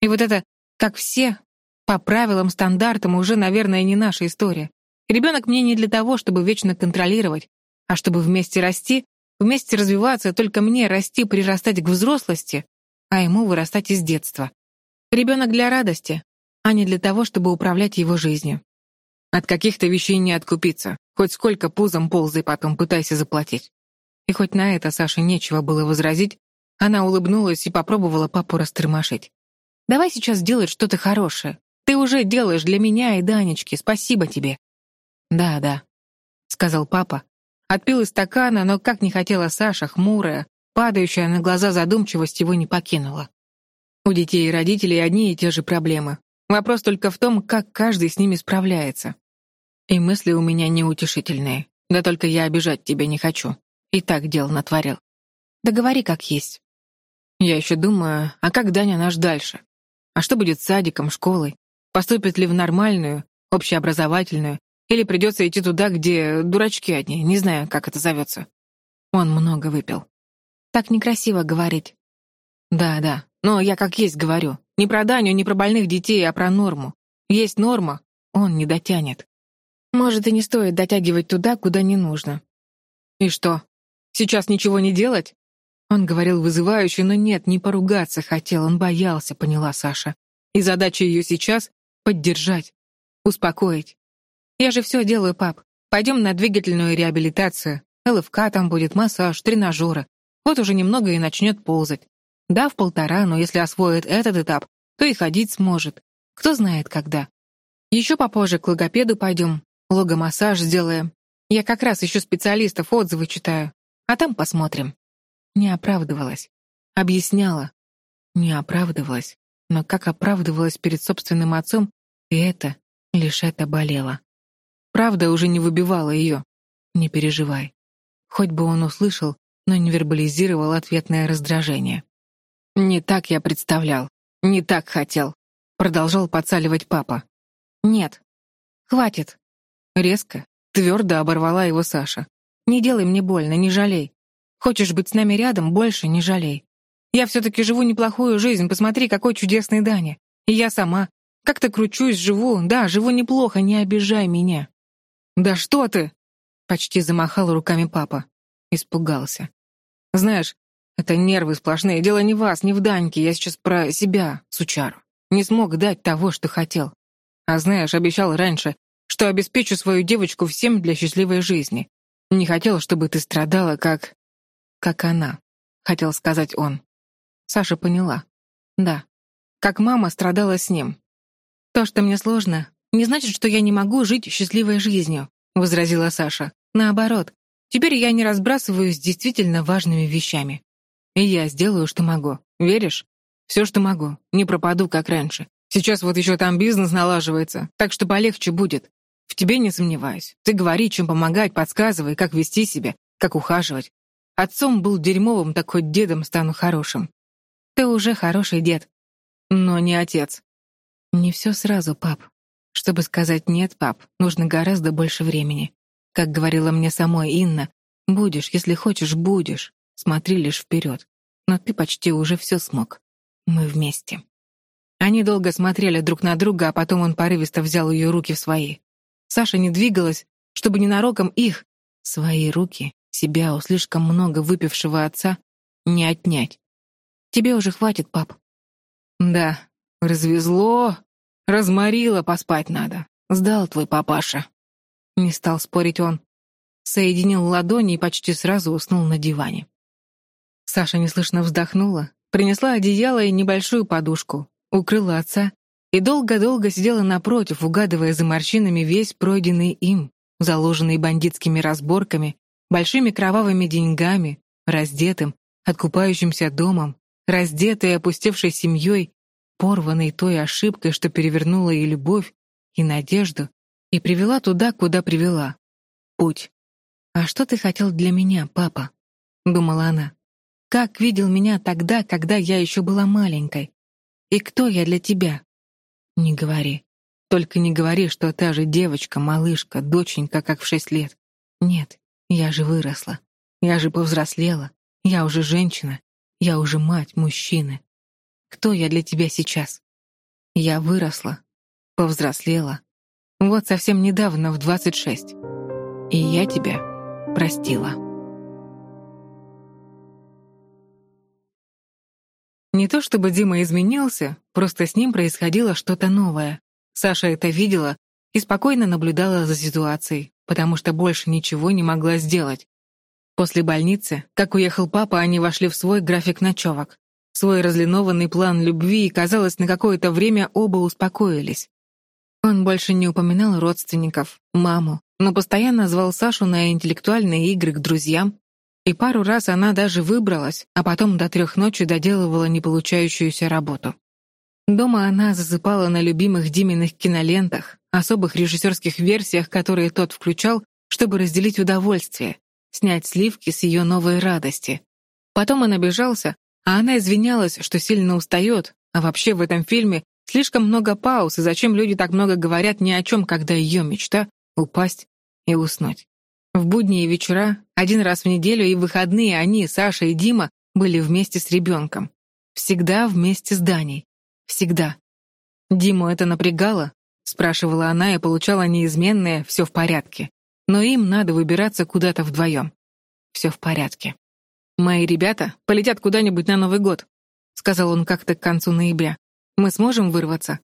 И вот это, как все, по правилам, стандартам, уже, наверное, не наша история. Ребенок мне не для того, чтобы вечно контролировать, а чтобы вместе расти, вместе развиваться, только мне расти, прирастать к взрослости, а ему вырастать из детства. Ребенок для радости, а не для того, чтобы управлять его жизнью. От каких-то вещей не откупиться, хоть сколько пузом ползай потом пытайся заплатить. И хоть на это Саше нечего было возразить, она улыбнулась и попробовала папу растормошить. «Давай сейчас делать что-то хорошее. Ты уже делаешь для меня и Данечки. Спасибо тебе». «Да, да», — сказал папа. Отпил из стакана, но, как не хотела Саша, хмурая, падающая на глаза задумчивость его не покинула. У детей и родителей одни и те же проблемы. Вопрос только в том, как каждый с ними справляется. И мысли у меня неутешительные. Да только я обижать тебя не хочу. И так дел натворил. Да говори как есть. Я еще думаю, а как Даня наш дальше? А что будет с садиком, школой? Поступит ли в нормальную, общеобразовательную, или придется идти туда, где дурачки одни, не знаю, как это зовется. Он много выпил. Так некрасиво говорить. Да, да, но я как есть говорю. Не про Даню, не про больных детей, а про норму. Есть норма, он не дотянет. Может, и не стоит дотягивать туда, куда не нужно. И что, Сейчас ничего не делать?» Он говорил вызывающе, но нет, не поругаться хотел, он боялся, поняла Саша. И задача ее сейчас — поддержать, успокоить. Я же все делаю, пап. Пойдем на двигательную реабилитацию. ЛФК там будет, массаж, тренажеры. Вот уже немного и начнет ползать. Да, в полтора, но если освоит этот этап, то и ходить сможет. Кто знает когда. Еще попозже к логопеду пойдем, логомассаж сделаем. Я как раз еще специалистов отзывы читаю. А там посмотрим. Не оправдывалась. Объясняла. Не оправдывалась. Но как оправдывалась перед собственным отцом, и это, лишь это болело. Правда уже не выбивала ее. Не переживай. Хоть бы он услышал, но не вербализировал ответное раздражение. «Не так я представлял. Не так хотел», — продолжал подсаливать папа. «Нет. Хватит». Резко, твердо оборвала его Саша. «Не делай мне больно, не жалей. Хочешь быть с нами рядом, больше не жалей. Я все-таки живу неплохую жизнь, посмотри, какой чудесный Даня. И я сама. Как-то кручусь, живу, да, живу неплохо, не обижай меня». «Да что ты!» — почти замахал руками папа. Испугался. «Знаешь, это нервы сплошные. Дело не вас, не в Даньке. Я сейчас про себя, сучару. Не смог дать того, что хотел. А знаешь, обещал раньше, что обеспечу свою девочку всем для счастливой жизни. Не хотел, чтобы ты страдала, как... как она, хотел сказать он. Саша поняла. Да, как мама страдала с ним. То, что мне сложно, не значит, что я не могу жить счастливой жизнью, возразила Саша. Наоборот, теперь я не разбрасываюсь действительно важными вещами. И я сделаю, что могу. Веришь? Все, что могу. Не пропаду, как раньше. Сейчас вот еще там бизнес налаживается, так что полегче будет. В тебе не сомневаюсь. Ты говори, чем помогать, подсказывай, как вести себя, как ухаживать. Отцом был дерьмовым, так хоть дедом стану хорошим. Ты уже хороший дед. Но не отец. Не все сразу, пап. Чтобы сказать «нет, пап», нужно гораздо больше времени. Как говорила мне самой Инна, будешь, если хочешь, будешь. Смотри лишь вперед. Но ты почти уже все смог. Мы вместе. Они долго смотрели друг на друга, а потом он порывисто взял ее руки в свои. Саша не двигалась, чтобы ненароком их, свои руки, себя у слишком много выпившего отца, не отнять. Тебе уже хватит, пап. Да, развезло, разморило, поспать надо. Сдал твой папаша. Не стал спорить он. Соединил ладони и почти сразу уснул на диване. Саша неслышно вздохнула, принесла одеяло и небольшую подушку, укрыла отца и долго-долго сидела напротив, угадывая за морщинами весь пройденный им, заложенный бандитскими разборками, большими кровавыми деньгами, раздетым, откупающимся домом, раздетой и опустевшей семьей, порванной той ошибкой, что перевернула и любовь, и надежду, и привела туда, куда привела. Путь. «А что ты хотел для меня, папа?» — думала она. Как видел меня тогда, когда я еще была маленькой? И кто я для тебя? Не говори. Только не говори, что та же девочка, малышка, доченька, как в шесть лет. Нет, я же выросла. Я же повзрослела. Я уже женщина. Я уже мать мужчины. Кто я для тебя сейчас? Я выросла, повзрослела. Вот совсем недавно, в двадцать шесть. И я тебя простила. Не то чтобы Дима изменился, просто с ним происходило что-то новое. Саша это видела и спокойно наблюдала за ситуацией, потому что больше ничего не могла сделать. После больницы, как уехал папа, они вошли в свой график ночевок. Свой разлинованный план любви, и, казалось, на какое-то время оба успокоились. Он больше не упоминал родственников, маму, но постоянно звал Сашу на интеллектуальные игры к друзьям и пару раз она даже выбралась, а потом до трех ночи доделывала неполучающуюся работу. Дома она засыпала на любимых Диминых кинолентах, особых режиссерских версиях, которые тот включал, чтобы разделить удовольствие, снять сливки с ее новой радости. Потом он обижался, а она извинялась, что сильно устает, а вообще в этом фильме слишком много пауз, и зачем люди так много говорят ни о чем, когда ее мечта — упасть и уснуть. В будние вечера, один раз в неделю и в выходные они, Саша и Дима, были вместе с ребенком. Всегда вместе с Даней. Всегда. Диму это напрягало? Спрашивала она и получала неизменное «все в порядке». Но им надо выбираться куда-то вдвоем. Все в порядке. «Мои ребята полетят куда-нибудь на Новый год», — сказал он как-то к концу ноября. Мы сможем вырваться?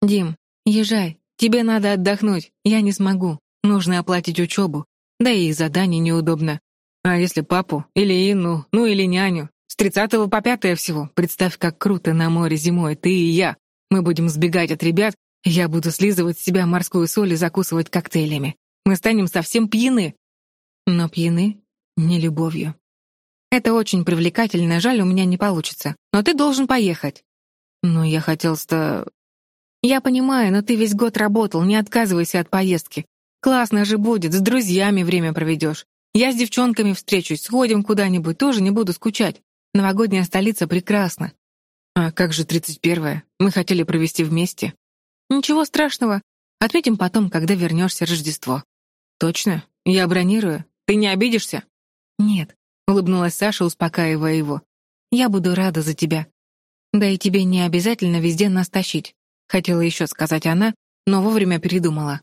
Дим, езжай. Тебе надо отдохнуть. Я не смогу. Нужно оплатить учебу. Да и задание неудобно. А если папу? Или Инну? Ну или няню? С тридцатого по пятое всего. Представь, как круто на море зимой. Ты и я. Мы будем сбегать от ребят. Я буду слизывать с себя морскую соль и закусывать коктейлями. Мы станем совсем пьяны. Но пьяны не любовью. Это очень привлекательно, жаль, у меня не получится. Но ты должен поехать. Но я хотел ста... Я понимаю, но ты весь год работал, не отказывайся от поездки. Классно же будет, с друзьями время проведешь. Я с девчонками встречусь, сходим куда-нибудь, тоже не буду скучать. Новогодняя столица прекрасна. А как же тридцать первое? Мы хотели провести вместе. Ничего страшного. Отметим потом, когда вернешься Рождество. Точно? Я бронирую. Ты не обидишься? Нет, улыбнулась Саша, успокаивая его. Я буду рада за тебя. Да и тебе не обязательно везде нас тащить. Хотела еще сказать она, но вовремя передумала.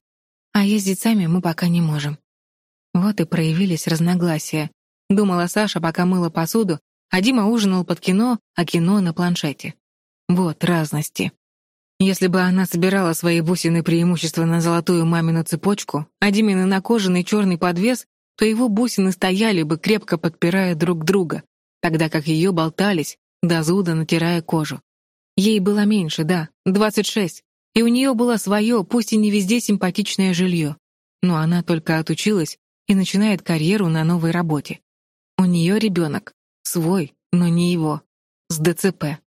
А ездить сами мы пока не можем. Вот и проявились разногласия. Думала Саша, пока мыла посуду, а Дима ужинал под кино, а кино на планшете. Вот разности. Если бы она собирала свои бусины преимущества на золотую мамину цепочку, а Димины на кожаный черный подвес, то его бусины стояли бы, крепко подпирая друг друга, тогда как ее болтались, до зуда натирая кожу. Ей было меньше, да, двадцать шесть, и у нее было свое, пусть и не везде симпатичное жилье. Но она только отучилась и начинает карьеру на новой работе. У нее ребенок, свой, но не его, с ДЦП.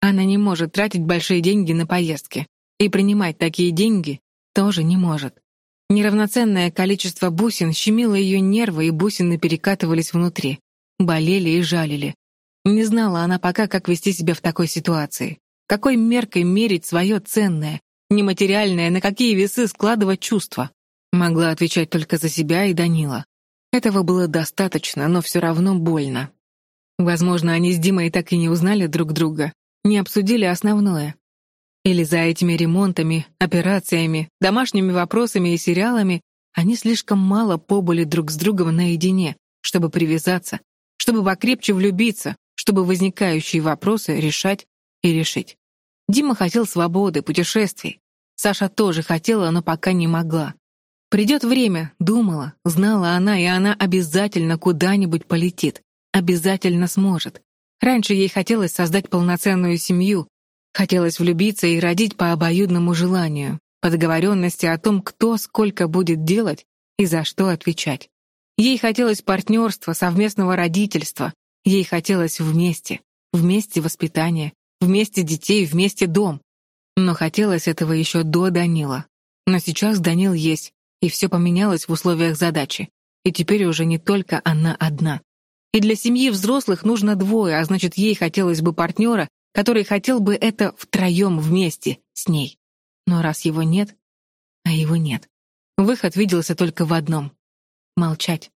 Она не может тратить большие деньги на поездки. И принимать такие деньги тоже не может. Неравноценное количество бусин щемило ее нервы, и бусины перекатывались внутри. Болели и жалили. Не знала она пока, как вести себя в такой ситуации. Какой меркой мерить свое ценное, нематериальное, на какие весы складывать чувства. Могла отвечать только за себя и Данила. Этого было достаточно, но все равно больно. Возможно, они с Димой так и не узнали друг друга, не обсудили основное. Или за этими ремонтами, операциями, домашними вопросами и сериалами они слишком мало побыли друг с другом наедине, чтобы привязаться, чтобы покрепче влюбиться, чтобы возникающие вопросы решать и решить. Дима хотел свободы, путешествий. Саша тоже хотела, но пока не могла. Придет время, думала, знала она, и она обязательно куда-нибудь полетит, обязательно сможет. Раньше ей хотелось создать полноценную семью, хотелось влюбиться и родить по обоюдному желанию, по договоренности о том, кто сколько будет делать и за что отвечать. Ей хотелось партнерства, совместного родительства, ей хотелось вместе, вместе воспитание, вместе детей, вместе дом. Но хотелось этого еще до Данила. Но сейчас Данил есть, и все поменялось в условиях задачи. И теперь уже не только она одна. И для семьи взрослых нужно двое, а значит, ей хотелось бы партнера, который хотел бы это втроем вместе с ней. Но раз его нет, а его нет, выход виделся только в одном — молчать.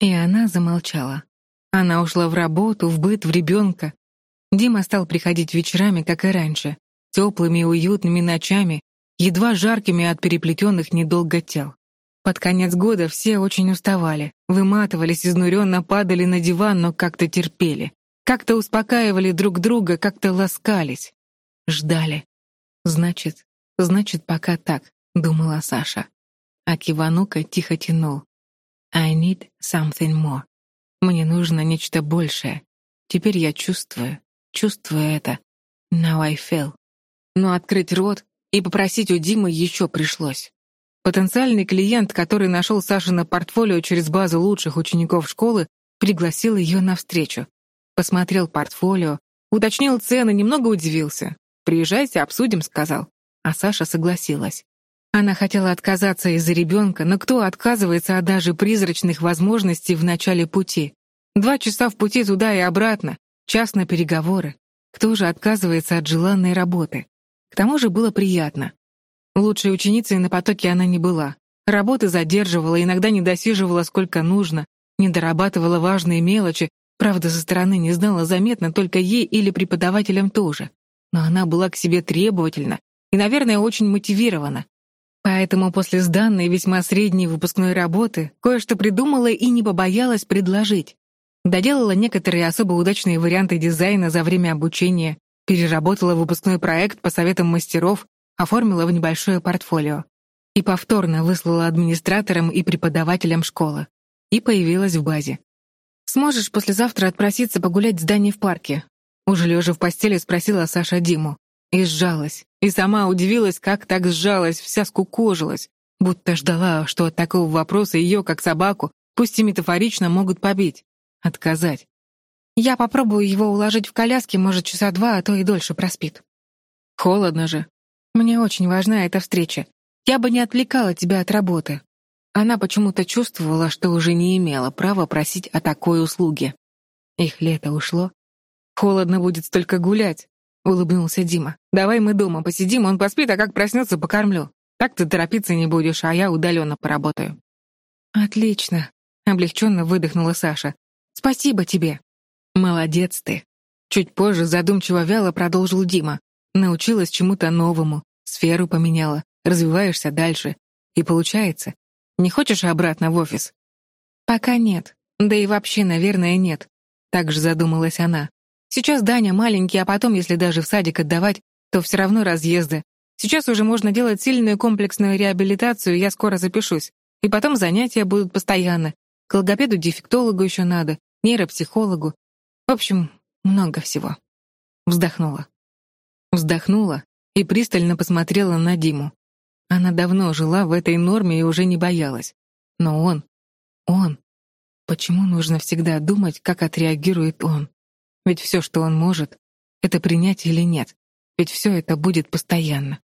И она замолчала. Она ушла в работу, в быт, в ребенка. Дима стал приходить вечерами, как и раньше, теплыми и уютными ночами, едва жаркими от переплетенных недолго тел. Под конец года все очень уставали, выматывались, изнуренно падали на диван, но как-то терпели. Как-то успокаивали друг друга, как-то ласкались. Ждали. Значит, значит, пока так, думала Саша. А Киванука тихо тянул. I need something more. Мне нужно нечто большее. Теперь я чувствую, чувствую это. Now I feel. Но открыть рот и попросить у Димы еще пришлось. Потенциальный клиент, который нашел Саши на портфолио через базу лучших учеников школы, пригласил ее на встречу. Посмотрел портфолио, уточнил цены, немного удивился. «Приезжайте, обсудим», — сказал. А Саша согласилась. Она хотела отказаться из-за ребенка, но кто отказывается от даже призрачных возможностей в начале пути? Два часа в пути туда и обратно, час на переговоры. Кто же отказывается от желанной работы? К тому же было приятно. Лучшей ученицей на потоке она не была. Работы задерживала, иногда не досиживала сколько нужно, не дорабатывала важные мелочи, правда, со стороны не знала заметно только ей или преподавателям тоже. Но она была к себе требовательна и, наверное, очень мотивирована. Поэтому после сданной весьма средней выпускной работы кое-что придумала и не побоялась предложить. Доделала некоторые особо удачные варианты дизайна за время обучения, переработала выпускной проект по советам мастеров, оформила в небольшое портфолио и повторно выслала администраторам и преподавателям школы. И появилась в базе. «Сможешь послезавтра отпроситься погулять с Даней в парке?» Уже лежа в постели спросила Саша Диму. И сжалась. И сама удивилась, как так сжалась, вся скукожилась. Будто ждала, что от такого вопроса ее, как собаку, пусть и метафорично, могут побить. Отказать. «Я попробую его уложить в коляске, может, часа два, а то и дольше проспит». «Холодно же. Мне очень важна эта встреча. Я бы не отвлекала тебя от работы». Она почему-то чувствовала, что уже не имела права просить о такой услуге. Их лето ушло. Холодно будет столько гулять, — улыбнулся Дима. «Давай мы дома посидим, он поспит, а как проснется, покормлю. Так ты торопиться не будешь, а я удаленно поработаю». «Отлично», — облегченно выдохнула Саша. «Спасибо тебе». «Молодец ты». Чуть позже задумчиво вяло продолжил Дима. Научилась чему-то новому, сферу поменяла, развиваешься дальше. И получается, не хочешь обратно в офис? Пока нет. Да и вообще, наверное, нет. Так же задумалась она. Сейчас Даня маленький, а потом, если даже в садик отдавать, то все равно разъезды. Сейчас уже можно делать сильную комплексную реабилитацию, я скоро запишусь. И потом занятия будут постоянно. К логопеду-дефектологу еще надо, нейропсихологу. В общем, много всего. Вздохнула. Вздохнула и пристально посмотрела на Диму. Она давно жила в этой норме и уже не боялась. Но он... Он... Почему нужно всегда думать, как отреагирует он? Ведь все, что он может, это принять или нет. Ведь все это будет постоянно.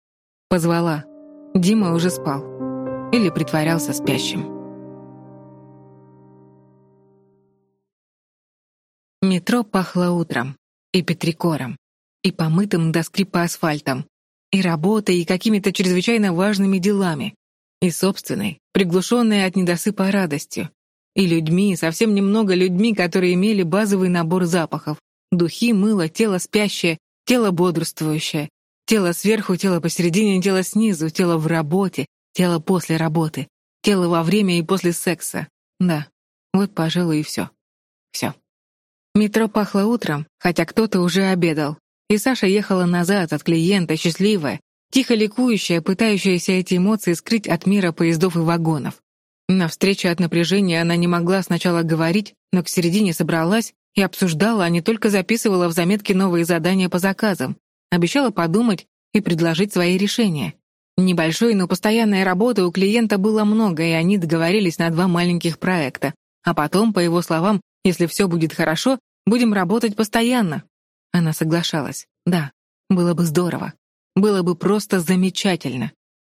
Позвала. Дима уже спал. Или притворялся спящим. Метро пахло утром. И петрикором. И помытым до скрипа асфальтом и работой, и какими-то чрезвычайно важными делами, и собственной, приглушенной от недосыпа радостью, и людьми, совсем немного людьми, которые имели базовый набор запахов. Духи, мыло, тело спящее, тело бодрствующее, тело сверху, тело посередине, тело снизу, тело в работе, тело после работы, тело во время и после секса. Да, вот, пожалуй, и все. Все. Метро пахло утром, хотя кто-то уже обедал, и Саша ехала назад от клиента, счастливая, тихо ликующая, пытающаяся эти эмоции скрыть от мира поездов и вагонов. На встрече от напряжения она не могла сначала говорить, но к середине собралась и обсуждала, а не только записывала в заметки новые задания по заказам. Обещала подумать и предложить свои решения. Небольшой, но постоянной работы у клиента было много, и они договорились на два маленьких проекта. А потом, по его словам, если все будет хорошо, будем работать постоянно. Она соглашалась. Да, было бы здорово. Было бы просто замечательно.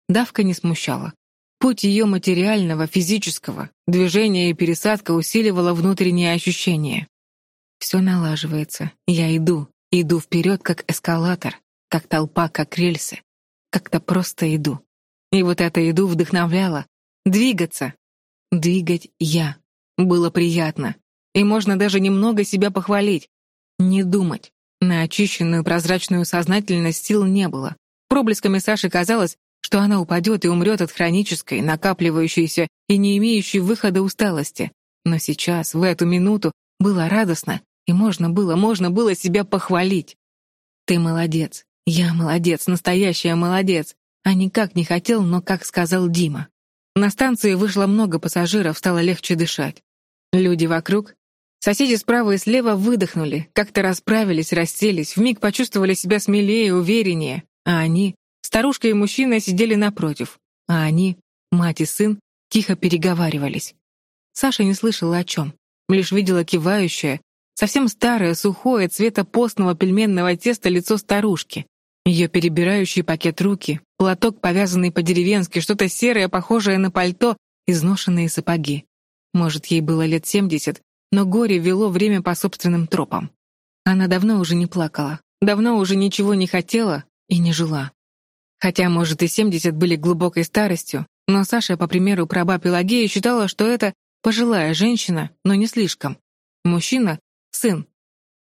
Давка не смущала. Путь ее материального, физического, движения и пересадка усиливала внутренние ощущения. Все налаживается. Я иду. Иду вперед, как эскалатор, как толпа, как рельсы. Как-то просто иду. И вот это иду вдохновляло. Двигаться. Двигать я. Было приятно. И можно даже немного себя похвалить. Не думать. На очищенную прозрачную сознательность сил не было. Проблесками Саши казалось, что она упадет и умрет от хронической, накапливающейся и не имеющей выхода усталости. Но сейчас, в эту минуту, было радостно, и можно было, можно было себя похвалить. «Ты молодец, я молодец, настоящая молодец», а никак не хотел, но как сказал Дима. На станции вышло много пассажиров, стало легче дышать. Люди вокруг Соседи справа и слева выдохнули, как-то расправились, расселись, вмиг почувствовали себя смелее, увереннее. А они, старушка и мужчина, сидели напротив. А они, мать и сын, тихо переговаривались. Саша не слышала о чем, лишь видела кивающее, совсем старое, сухое, цвета постного пельменного теста лицо старушки. Ее перебирающий пакет руки, платок, повязанный по-деревенски, что-то серое, похожее на пальто, изношенные сапоги. Может, ей было лет семьдесят, но горе вело время по собственным тропам. Она давно уже не плакала, давно уже ничего не хотела и не жила. Хотя, может, и 70 были глубокой старостью, но Саша, по примеру праба Пелагеи, считала, что это пожилая женщина, но не слишком. Мужчина — сын.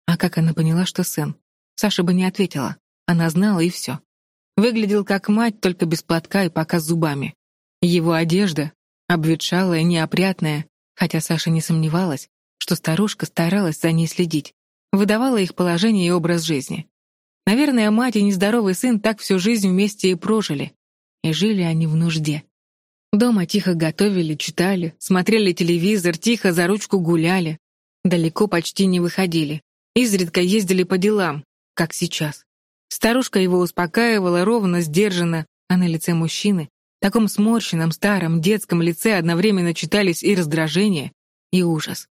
А как она поняла, что сын? Саша бы не ответила. Она знала, и все. Выглядел как мать, только без платка и пока с зубами. Его одежда, обветшалая, неопрятная, хотя Саша не сомневалась, что старушка старалась за ней следить, выдавала их положение и образ жизни. Наверное, мать и нездоровый сын так всю жизнь вместе и прожили. И жили они в нужде. Дома тихо готовили, читали, смотрели телевизор, тихо за ручку гуляли. Далеко почти не выходили. Изредка ездили по делам, как сейчас. Старушка его успокаивала ровно, сдержанно, а на лице мужчины, таком сморщенном, старом, детском лице одновременно читались и раздражение, и ужас.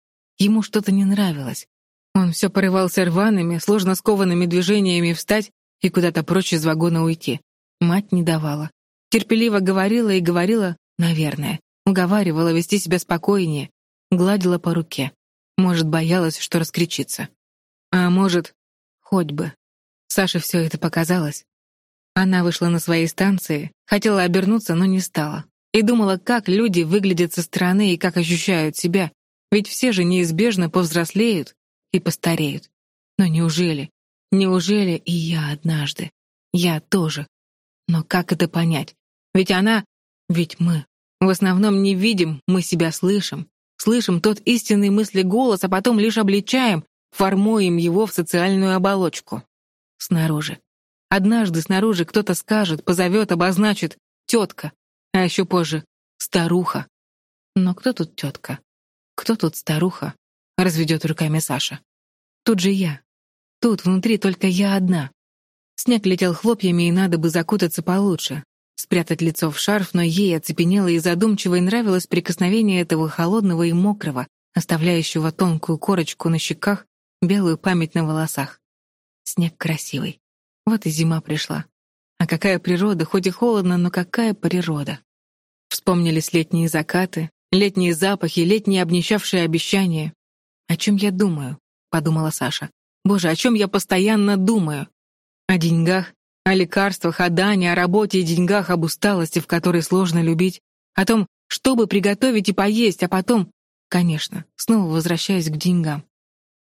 Ему что-то не нравилось. Он все порывался рваными, сложно скованными движениями встать и куда-то прочь из вагона уйти. Мать не давала. Терпеливо говорила и говорила, наверное, уговаривала вести себя спокойнее, гладила по руке. Может, боялась, что раскричится. А может, хоть бы. Саше все это показалось. Она вышла на своей станции, хотела обернуться, но не стала. И думала, как люди выглядят со стороны и как ощущают себя, ведь все же неизбежно повзрослеют и постареют. Но неужели, неужели и я однажды? Я тоже. Но как это понять? Ведь она, ведь мы. В основном не видим, мы себя слышим. Слышим тот истинный мысли голос, а потом лишь обличаем, формуем его в социальную оболочку. Снаружи. Однажды снаружи кто-то скажет, позовет, обозначит «тетка», а еще позже «старуха». Но кто тут тетка? Кто тут старуха? Разведет руками Саша. Тут же я. Тут внутри только я одна. Снег летел хлопьями, и надо бы закутаться получше. Спрятать лицо в шарф, но ей оцепенело и задумчиво и нравилось прикосновение этого холодного и мокрого, оставляющего тонкую корочку на щеках, белую память на волосах. Снег красивый. Вот и зима пришла. А какая природа, хоть и холодно, но какая природа. Вспомнились летние закаты, Летние запахи, летние обнищавшие обещания. «О чем я думаю?» — подумала Саша. «Боже, о чем я постоянно думаю? О деньгах, о лекарствах, о Дане, о работе и деньгах, об усталости, в которой сложно любить, о том, чтобы приготовить и поесть, а потом, конечно, снова возвращаясь к деньгам.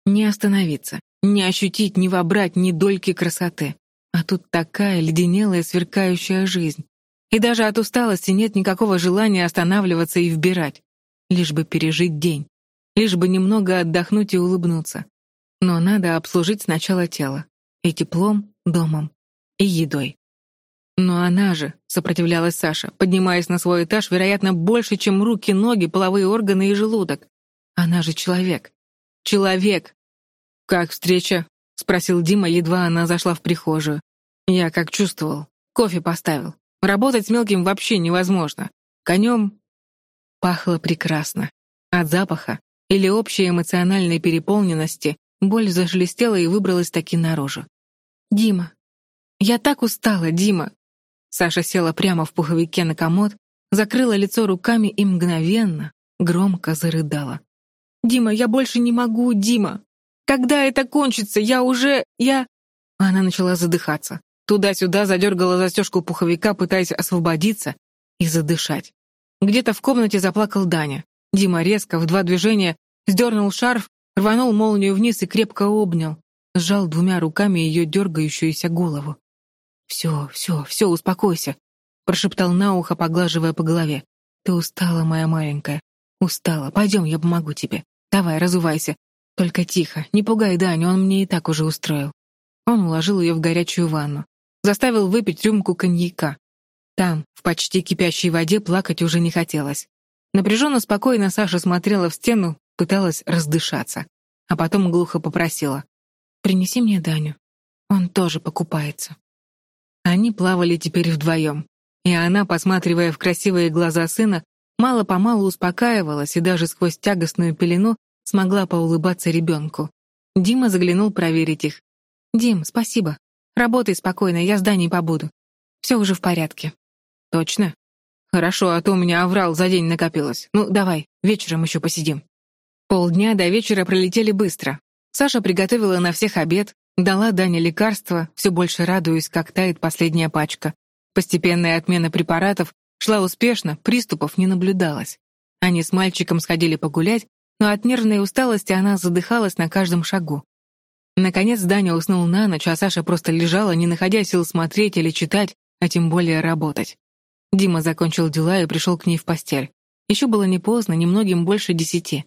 Не остановиться, не ощутить, не вобрать ни дольки красоты. А тут такая леденелая, сверкающая жизнь. И даже от усталости нет никакого желания останавливаться и вбирать. Лишь бы пережить день. Лишь бы немного отдохнуть и улыбнуться. Но надо обслужить сначала тело. И теплом, домом, и едой. Но она же, сопротивлялась Саша, поднимаясь на свой этаж, вероятно, больше, чем руки, ноги, половые органы и желудок. Она же человек. Человек. «Как встреча?» — спросил Дима, едва она зашла в прихожую. Я как чувствовал. Кофе поставил. Работать с мелким вообще невозможно. Конем пахло прекрасно. От запаха или общей эмоциональной переполненности боль зашелестела и выбралась таки наружу. «Дима! Я так устала, Дима!» Саша села прямо в пуховике на комод, закрыла лицо руками и мгновенно, громко зарыдала. «Дима, я больше не могу, Дима! Когда это кончится? Я уже... я...» Она начала задыхаться. Туда-сюда задергала застежку пуховика, пытаясь освободиться и задышать. Где-то в комнате заплакал Даня. Дима резко, в два движения, сдернул шарф, рванул молнию вниз и крепко обнял, сжал двумя руками ее дергающуюся голову. «Все, все, все, успокойся», — прошептал на ухо, поглаживая по голове. «Ты устала, моя маленькая. Устала. Пойдем, я помогу тебе. Давай, разувайся. Только тихо, не пугай Даню, он мне и так уже устроил». Он уложил ее в горячую ванну заставил выпить рюмку коньяка. Там, в почти кипящей воде, плакать уже не хотелось. Напряженно спокойно Саша смотрела в стену, пыталась раздышаться, а потом глухо попросила. «Принеси мне Даню. Он тоже покупается». Они плавали теперь вдвоем, и она, посматривая в красивые глаза сына, мало-помалу успокаивалась и даже сквозь тягостную пелену смогла поулыбаться ребенку. Дима заглянул проверить их. «Дим, спасибо. Работай спокойно, я зданий побуду. Все уже в порядке. Точно? Хорошо, а то у меня аврал за день накопилось. Ну, давай, вечером еще посидим. Полдня до вечера пролетели быстро. Саша приготовила на всех обед, дала Дане лекарства, все больше радуясь, как тает последняя пачка. Постепенная отмена препаратов шла успешно, приступов не наблюдалось. Они с мальчиком сходили погулять, но от нервной усталости она задыхалась на каждом шагу. Наконец Даня уснул на ночь, а Саша просто лежала, не находя сил смотреть или читать, а тем более работать. Дима закончил дела и пришел к ней в постель. Еще было не поздно, немногим больше десяти.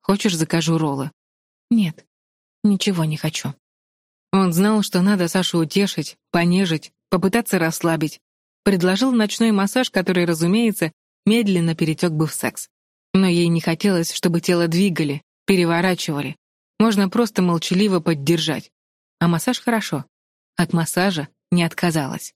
«Хочешь, закажу роллы?» «Нет, ничего не хочу». Он знал, что надо Сашу утешить, понежить, попытаться расслабить. Предложил ночной массаж, который, разумеется, медленно перетек бы в секс. Но ей не хотелось, чтобы тело двигали, переворачивали. Можно просто молчаливо поддержать. А массаж хорошо. От массажа не отказалась.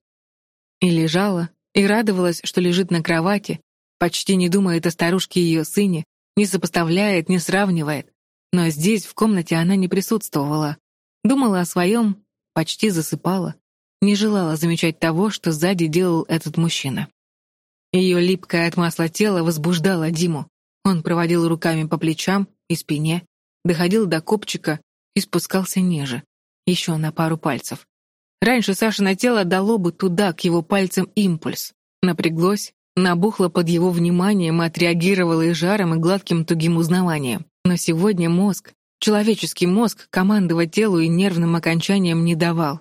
И лежала, и радовалась, что лежит на кровати, почти не думает о старушке и ее сыне, не сопоставляет, не сравнивает. Но здесь, в комнате, она не присутствовала. Думала о своем, почти засыпала. Не желала замечать того, что сзади делал этот мужчина. Ее липкое от масла тело возбуждало Диму. Он проводил руками по плечам и спине, доходил до копчика и спускался ниже, еще на пару пальцев. Раньше Сашино тело дало бы туда, к его пальцам, импульс. Напряглось, набухло под его вниманием и отреагировало и жаром, и гладким тугим узнаванием. Но сегодня мозг, человеческий мозг, командовать телу и нервным окончаниям не давал.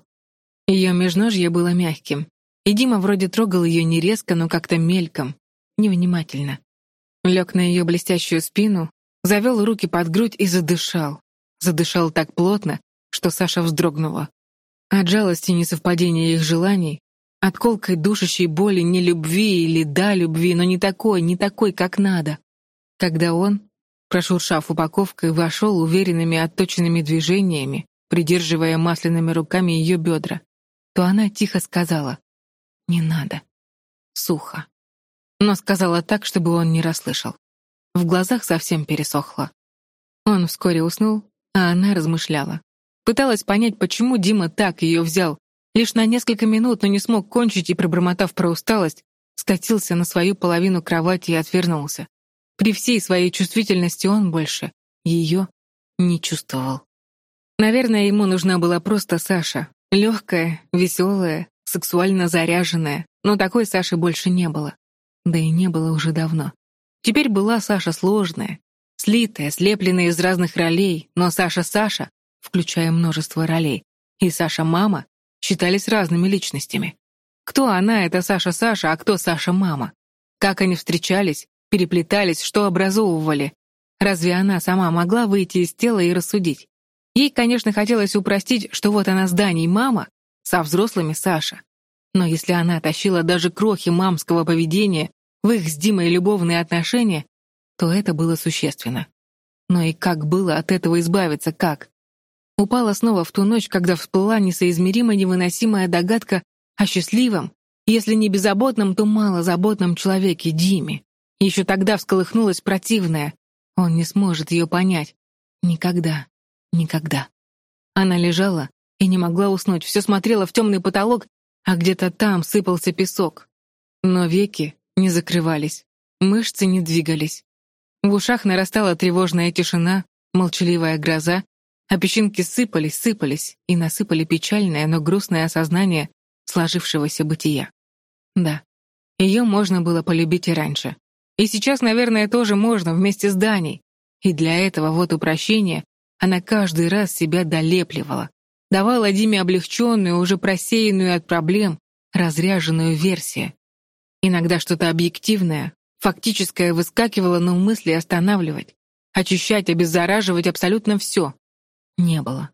Ее межножье было мягким, и Дима вроде трогал ее не резко, но как-то мельком, невнимательно. Лег на ее блестящую спину, завел руки под грудь и задышал. Задышал так плотно, что Саша вздрогнула. От жалости и несовпадения их желаний, от колкой душащей боли не любви или да любви, но не такой, не такой, как надо. Когда он, прошуршав упаковкой, вошел уверенными отточенными движениями, придерживая масляными руками ее бедра, то она тихо сказала «Не надо». Сухо. Но сказала так, чтобы он не расслышал. В глазах совсем пересохло. Он вскоре уснул, а она размышляла. Пыталась понять, почему Дима так ее взял. Лишь на несколько минут, но не смог кончить и, пробормотав про усталость, скатился на свою половину кровати и отвернулся. При всей своей чувствительности он больше ее не чувствовал. Наверное, ему нужна была просто Саша. Легкая, веселая, сексуально заряженная. Но такой Саши больше не было. Да и не было уже давно. Теперь была Саша сложная, слитая, слепленная из разных ролей, но Саша-Саша включая множество ролей, и Саша-мама считались разными личностями. Кто она, это Саша-Саша, а кто Саша-мама? Как они встречались, переплетались, что образовывали? Разве она сама могла выйти из тела и рассудить? Ей, конечно, хотелось упростить, что вот она с Даней мама, со взрослыми Саша. Но если она тащила даже крохи мамского поведения в их с Димой любовные отношения, то это было существенно. Но и как было от этого избавиться, как? Упала снова в ту ночь, когда всплыла несоизмеримо невыносимая догадка о счастливом, если не беззаботном, то малозаботном человеке Диме. Еще тогда всколыхнулась противная. Он не сможет ее понять. Никогда. Никогда. Она лежала и не могла уснуть, все смотрела в темный потолок, а где-то там сыпался песок. Но веки не закрывались, мышцы не двигались. В ушах нарастала тревожная тишина, молчаливая гроза, а песчинки сыпались, сыпались и насыпали печальное, но грустное осознание сложившегося бытия. Да, ее можно было полюбить и раньше. И сейчас, наверное, тоже можно вместе с Даней. И для этого вот упрощение она каждый раз себя долепливала. Давала Диме облегченную, уже просеянную от проблем, разряженную версию. Иногда что-то объективное, фактическое выскакивало, но мысли останавливать, очищать, обеззараживать абсолютно все, не было.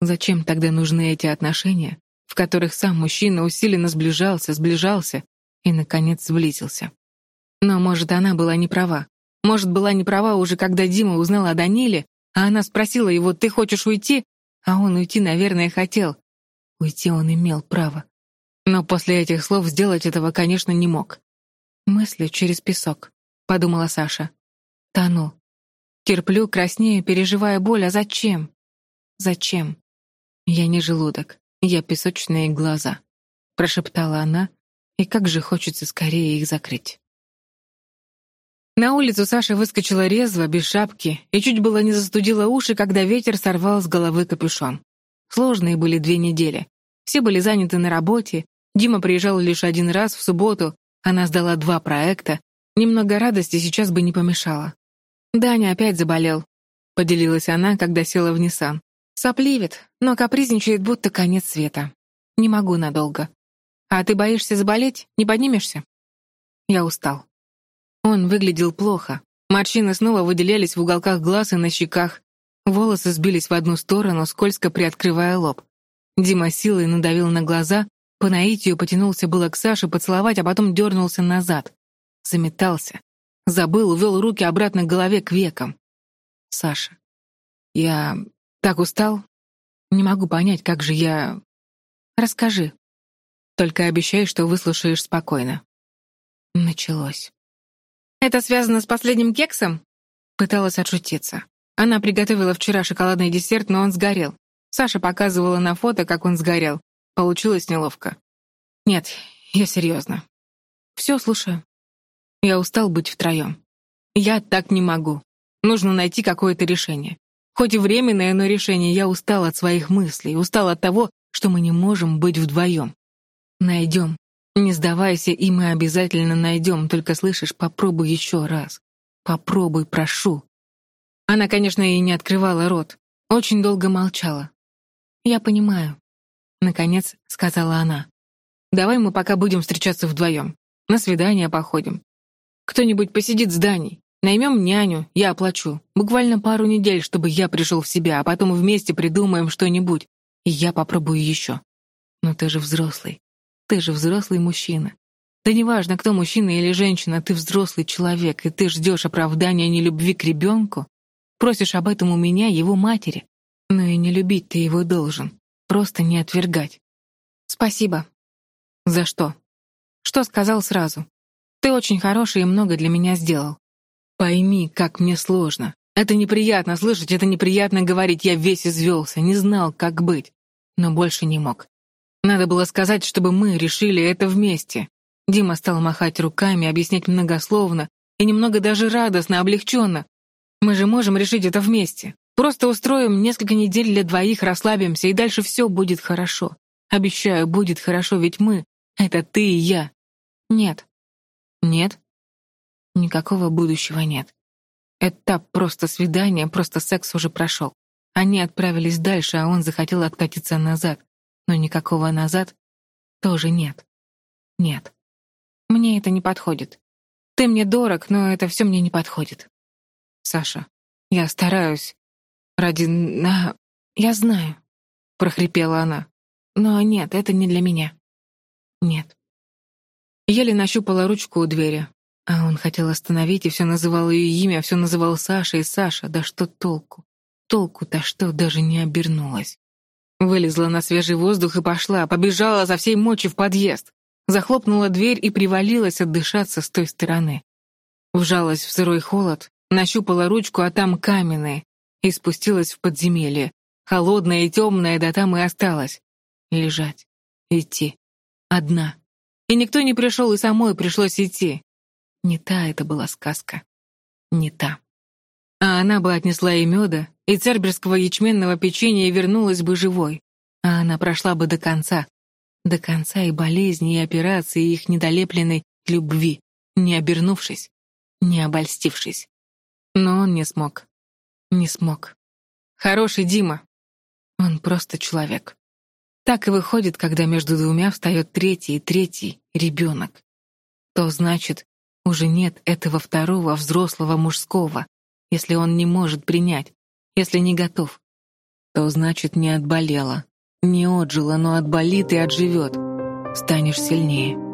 Зачем тогда нужны эти отношения, в которых сам мужчина усиленно сближался, сближался и, наконец, сблизился? Но, может, она была не права. Может, была не права уже, когда Дима узнал о Даниле, а она спросила его, «Ты хочешь уйти?» А он уйти, наверное, хотел. Уйти он имел право. Но после этих слов сделать этого, конечно, не мог. «Мысли через песок», — подумала Саша. «Тону. Терплю, краснею, переживая боль, а зачем? Зачем? Я не желудок, я песочные глаза, прошептала она, и как же хочется скорее их закрыть. На улицу Саша выскочила резво, без шапки, и чуть было не застудила уши, когда ветер сорвал с головы капюшон. Сложные были две недели. Все были заняты на работе. Дима приезжал лишь один раз в субботу. Она сдала два проекта. Немного радости сейчас бы не помешало. Даня опять заболел, поделилась она, когда села в Ниссан. Сопливит, но капризничает, будто конец света. Не могу надолго. А ты боишься заболеть? Не поднимешься? Я устал. Он выглядел плохо. Морщины снова выделялись в уголках глаз и на щеках. Волосы сбились в одну сторону, скользко приоткрывая лоб. Дима силой надавил на глаза, по наитию потянулся было к Саше поцеловать, а потом дернулся назад. Заметался. Забыл, увел руки обратно к голове, к векам. Саша. Я так устал. Не могу понять, как же я... Расскажи. Только обещай, что выслушаешь спокойно. Началось. «Это связано с последним кексом?» Пыталась отшутиться. Она приготовила вчера шоколадный десерт, но он сгорел. Саша показывала на фото, как он сгорел. Получилось неловко. Нет, я серьезно. Все, слушаю. Я устал быть втроем. Я так не могу. Нужно найти какое-то решение. Хоть и временное, но решение. Я устал от своих мыслей, устал от того, что мы не можем быть вдвоем. Найдем. Не сдавайся, и мы обязательно найдем. Только слышишь, попробуй еще раз. Попробуй, прошу. Она, конечно, и не открывала рот. Очень долго молчала. «Я понимаю», — наконец сказала она. «Давай мы пока будем встречаться вдвоем. На свидание походим. Кто-нибудь посидит с Даней. Наймем няню, я оплачу. Буквально пару недель, чтобы я пришел в себя, а потом вместе придумаем что-нибудь. И я попробую еще. Но ты же взрослый. Ты же взрослый мужчина. Да неважно, кто мужчина или женщина, ты взрослый человек, и ты ждешь оправдания нелюбви к ребенку. Просишь об этом у меня, его матери. Но и не любить ты его должен. Просто не отвергать. Спасибо. За что? Что сказал сразу? Ты очень хороший и много для меня сделал. Пойми, как мне сложно. Это неприятно слышать, это неприятно говорить. Я весь извелся, не знал, как быть. Но больше не мог. Надо было сказать, чтобы мы решили это вместе. Дима стал махать руками, объяснять многословно и немного даже радостно, облегченно. Мы же можем решить это вместе. Просто устроим несколько недель для двоих, расслабимся, и дальше все будет хорошо. Обещаю, будет хорошо, ведь мы — это ты и я. Нет. Нет? Никакого будущего нет. Этап просто свидания, просто секс уже прошел. Они отправились дальше, а он захотел откатиться назад. Но никакого назад тоже нет. Нет. Мне это не подходит. Ты мне дорог, но это все мне не подходит. Саша, я стараюсь. Ради... на... Я знаю, прохрипела она. Но нет, это не для меня. Нет. Еле нащупала ручку у двери. А он хотел остановить и все называл ее имя, все называл Саша и Саша. Да что толку? Толку-то что даже не обернулась. Вылезла на свежий воздух и пошла, побежала за всей мочи в подъезд. Захлопнула дверь и привалилась отдышаться с той стороны. Вжалась в сырой холод, нащупала ручку, а там каменные и спустилась в подземелье. Холодная и темная, да там и осталась. Лежать. Идти. Одна. И никто не пришел, и самой пришлось идти. Не та это была сказка. Не та. А она бы отнесла и меда, и церберского ячменного печенья и вернулась бы живой. А она прошла бы до конца. До конца и болезни, и операции, и их недолепленной любви, не обернувшись, не обольстившись. Но он не смог. Не смог. Хороший Дима. Он просто человек. Так и выходит, когда между двумя встает третий и третий ребенок. То значит, уже нет этого второго взрослого мужского, если он не может принять, если не готов. То значит, не отболела, не отжила, но отболит и отживет. Станешь сильнее.